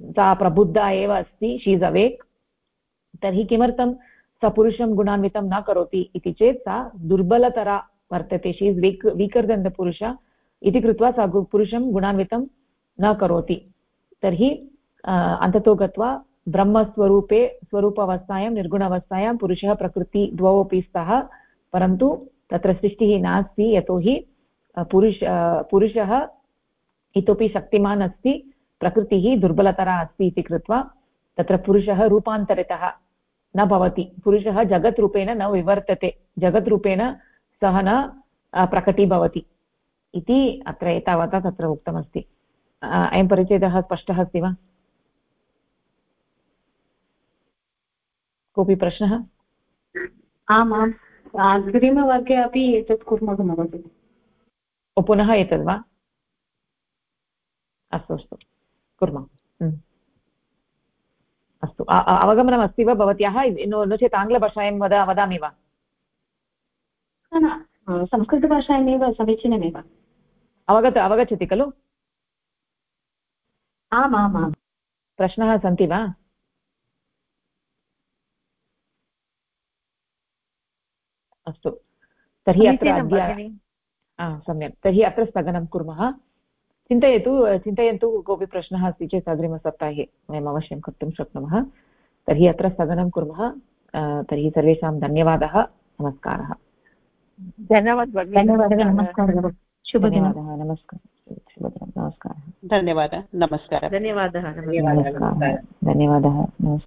सा प्रबुद्धा एव अस्ति शीस् अवेक् तर्हि किमर्थं स पुरुषं गुणान्वितं न करोति इति चेत् सा दुर्बलतरा वर्तते। She is weak weaker than the पुरुष इति कृत्वा सा पुरुषं गुणान्वितं न करोति। तर्हि अन्ततो गत्वा ब्रह्मस्वरूपे, स्वरूपावस्थायां, निर्गुणावस्थायां पुरुषः प्रकृति द्वौ अपि स्तः। परन्तु तत्र सृष्टिः नास्ति, यतोहि पुरुष पुरुषः इतोपि शक्तिमान् अस्ति, प्रकृतिः दुर्बलतरा अस्ति इति कृत्वा तत्र पुरुषः रूपान्तरितः न भवति। पुरुषः जगत् रूपेण न विवर्तते। जगत् सः न प्रकटीभवति इति अत्र एतावता तत्र उक्तमस्ति। अयं परिचयः स्पष्टः अस्ति वा? कोऽपि प्रश्नः? आम् आम्। अग्रिमवर्गे अपि एतत् कुर्मः महोदय। पुनः एतद् वा? अस्तु अस्तु। कुर्मः। हम्म। अस्तु। अवगमनमस्ति वा भवत्याः? नो चेत् आङ्ग्लभाषायां वद वदामि वा? न संस्कृतभाषायामेव समीचीनमेव अवगत अवगच्छति खलु आम् आम् आम् प्रश्नाः सन्ति वा अस्तु तर्हि अत्र अद्य सम्यक् तर्हि अत्र स्थगनं कुर्मः चिन्तयतु चिन्तयन्तु कोऽपि प्रश्नः अस्ति चेत् अग्रिमसप्ताहे वयम् अवश्यं कर्तुं शक्नुमः तर्हि अत्र स्थगनं कुर्मः तर्हि सर्वेषां धन्यवादः नमस्कारः धन्यवादः धन्यवादः नमस्कारः शुभदिनः नमस्कारः शुभदिनं. नमस्कारः. धन्यवादः नमस्कारः. धन्यवादः धन्यवादः नमस्कारः.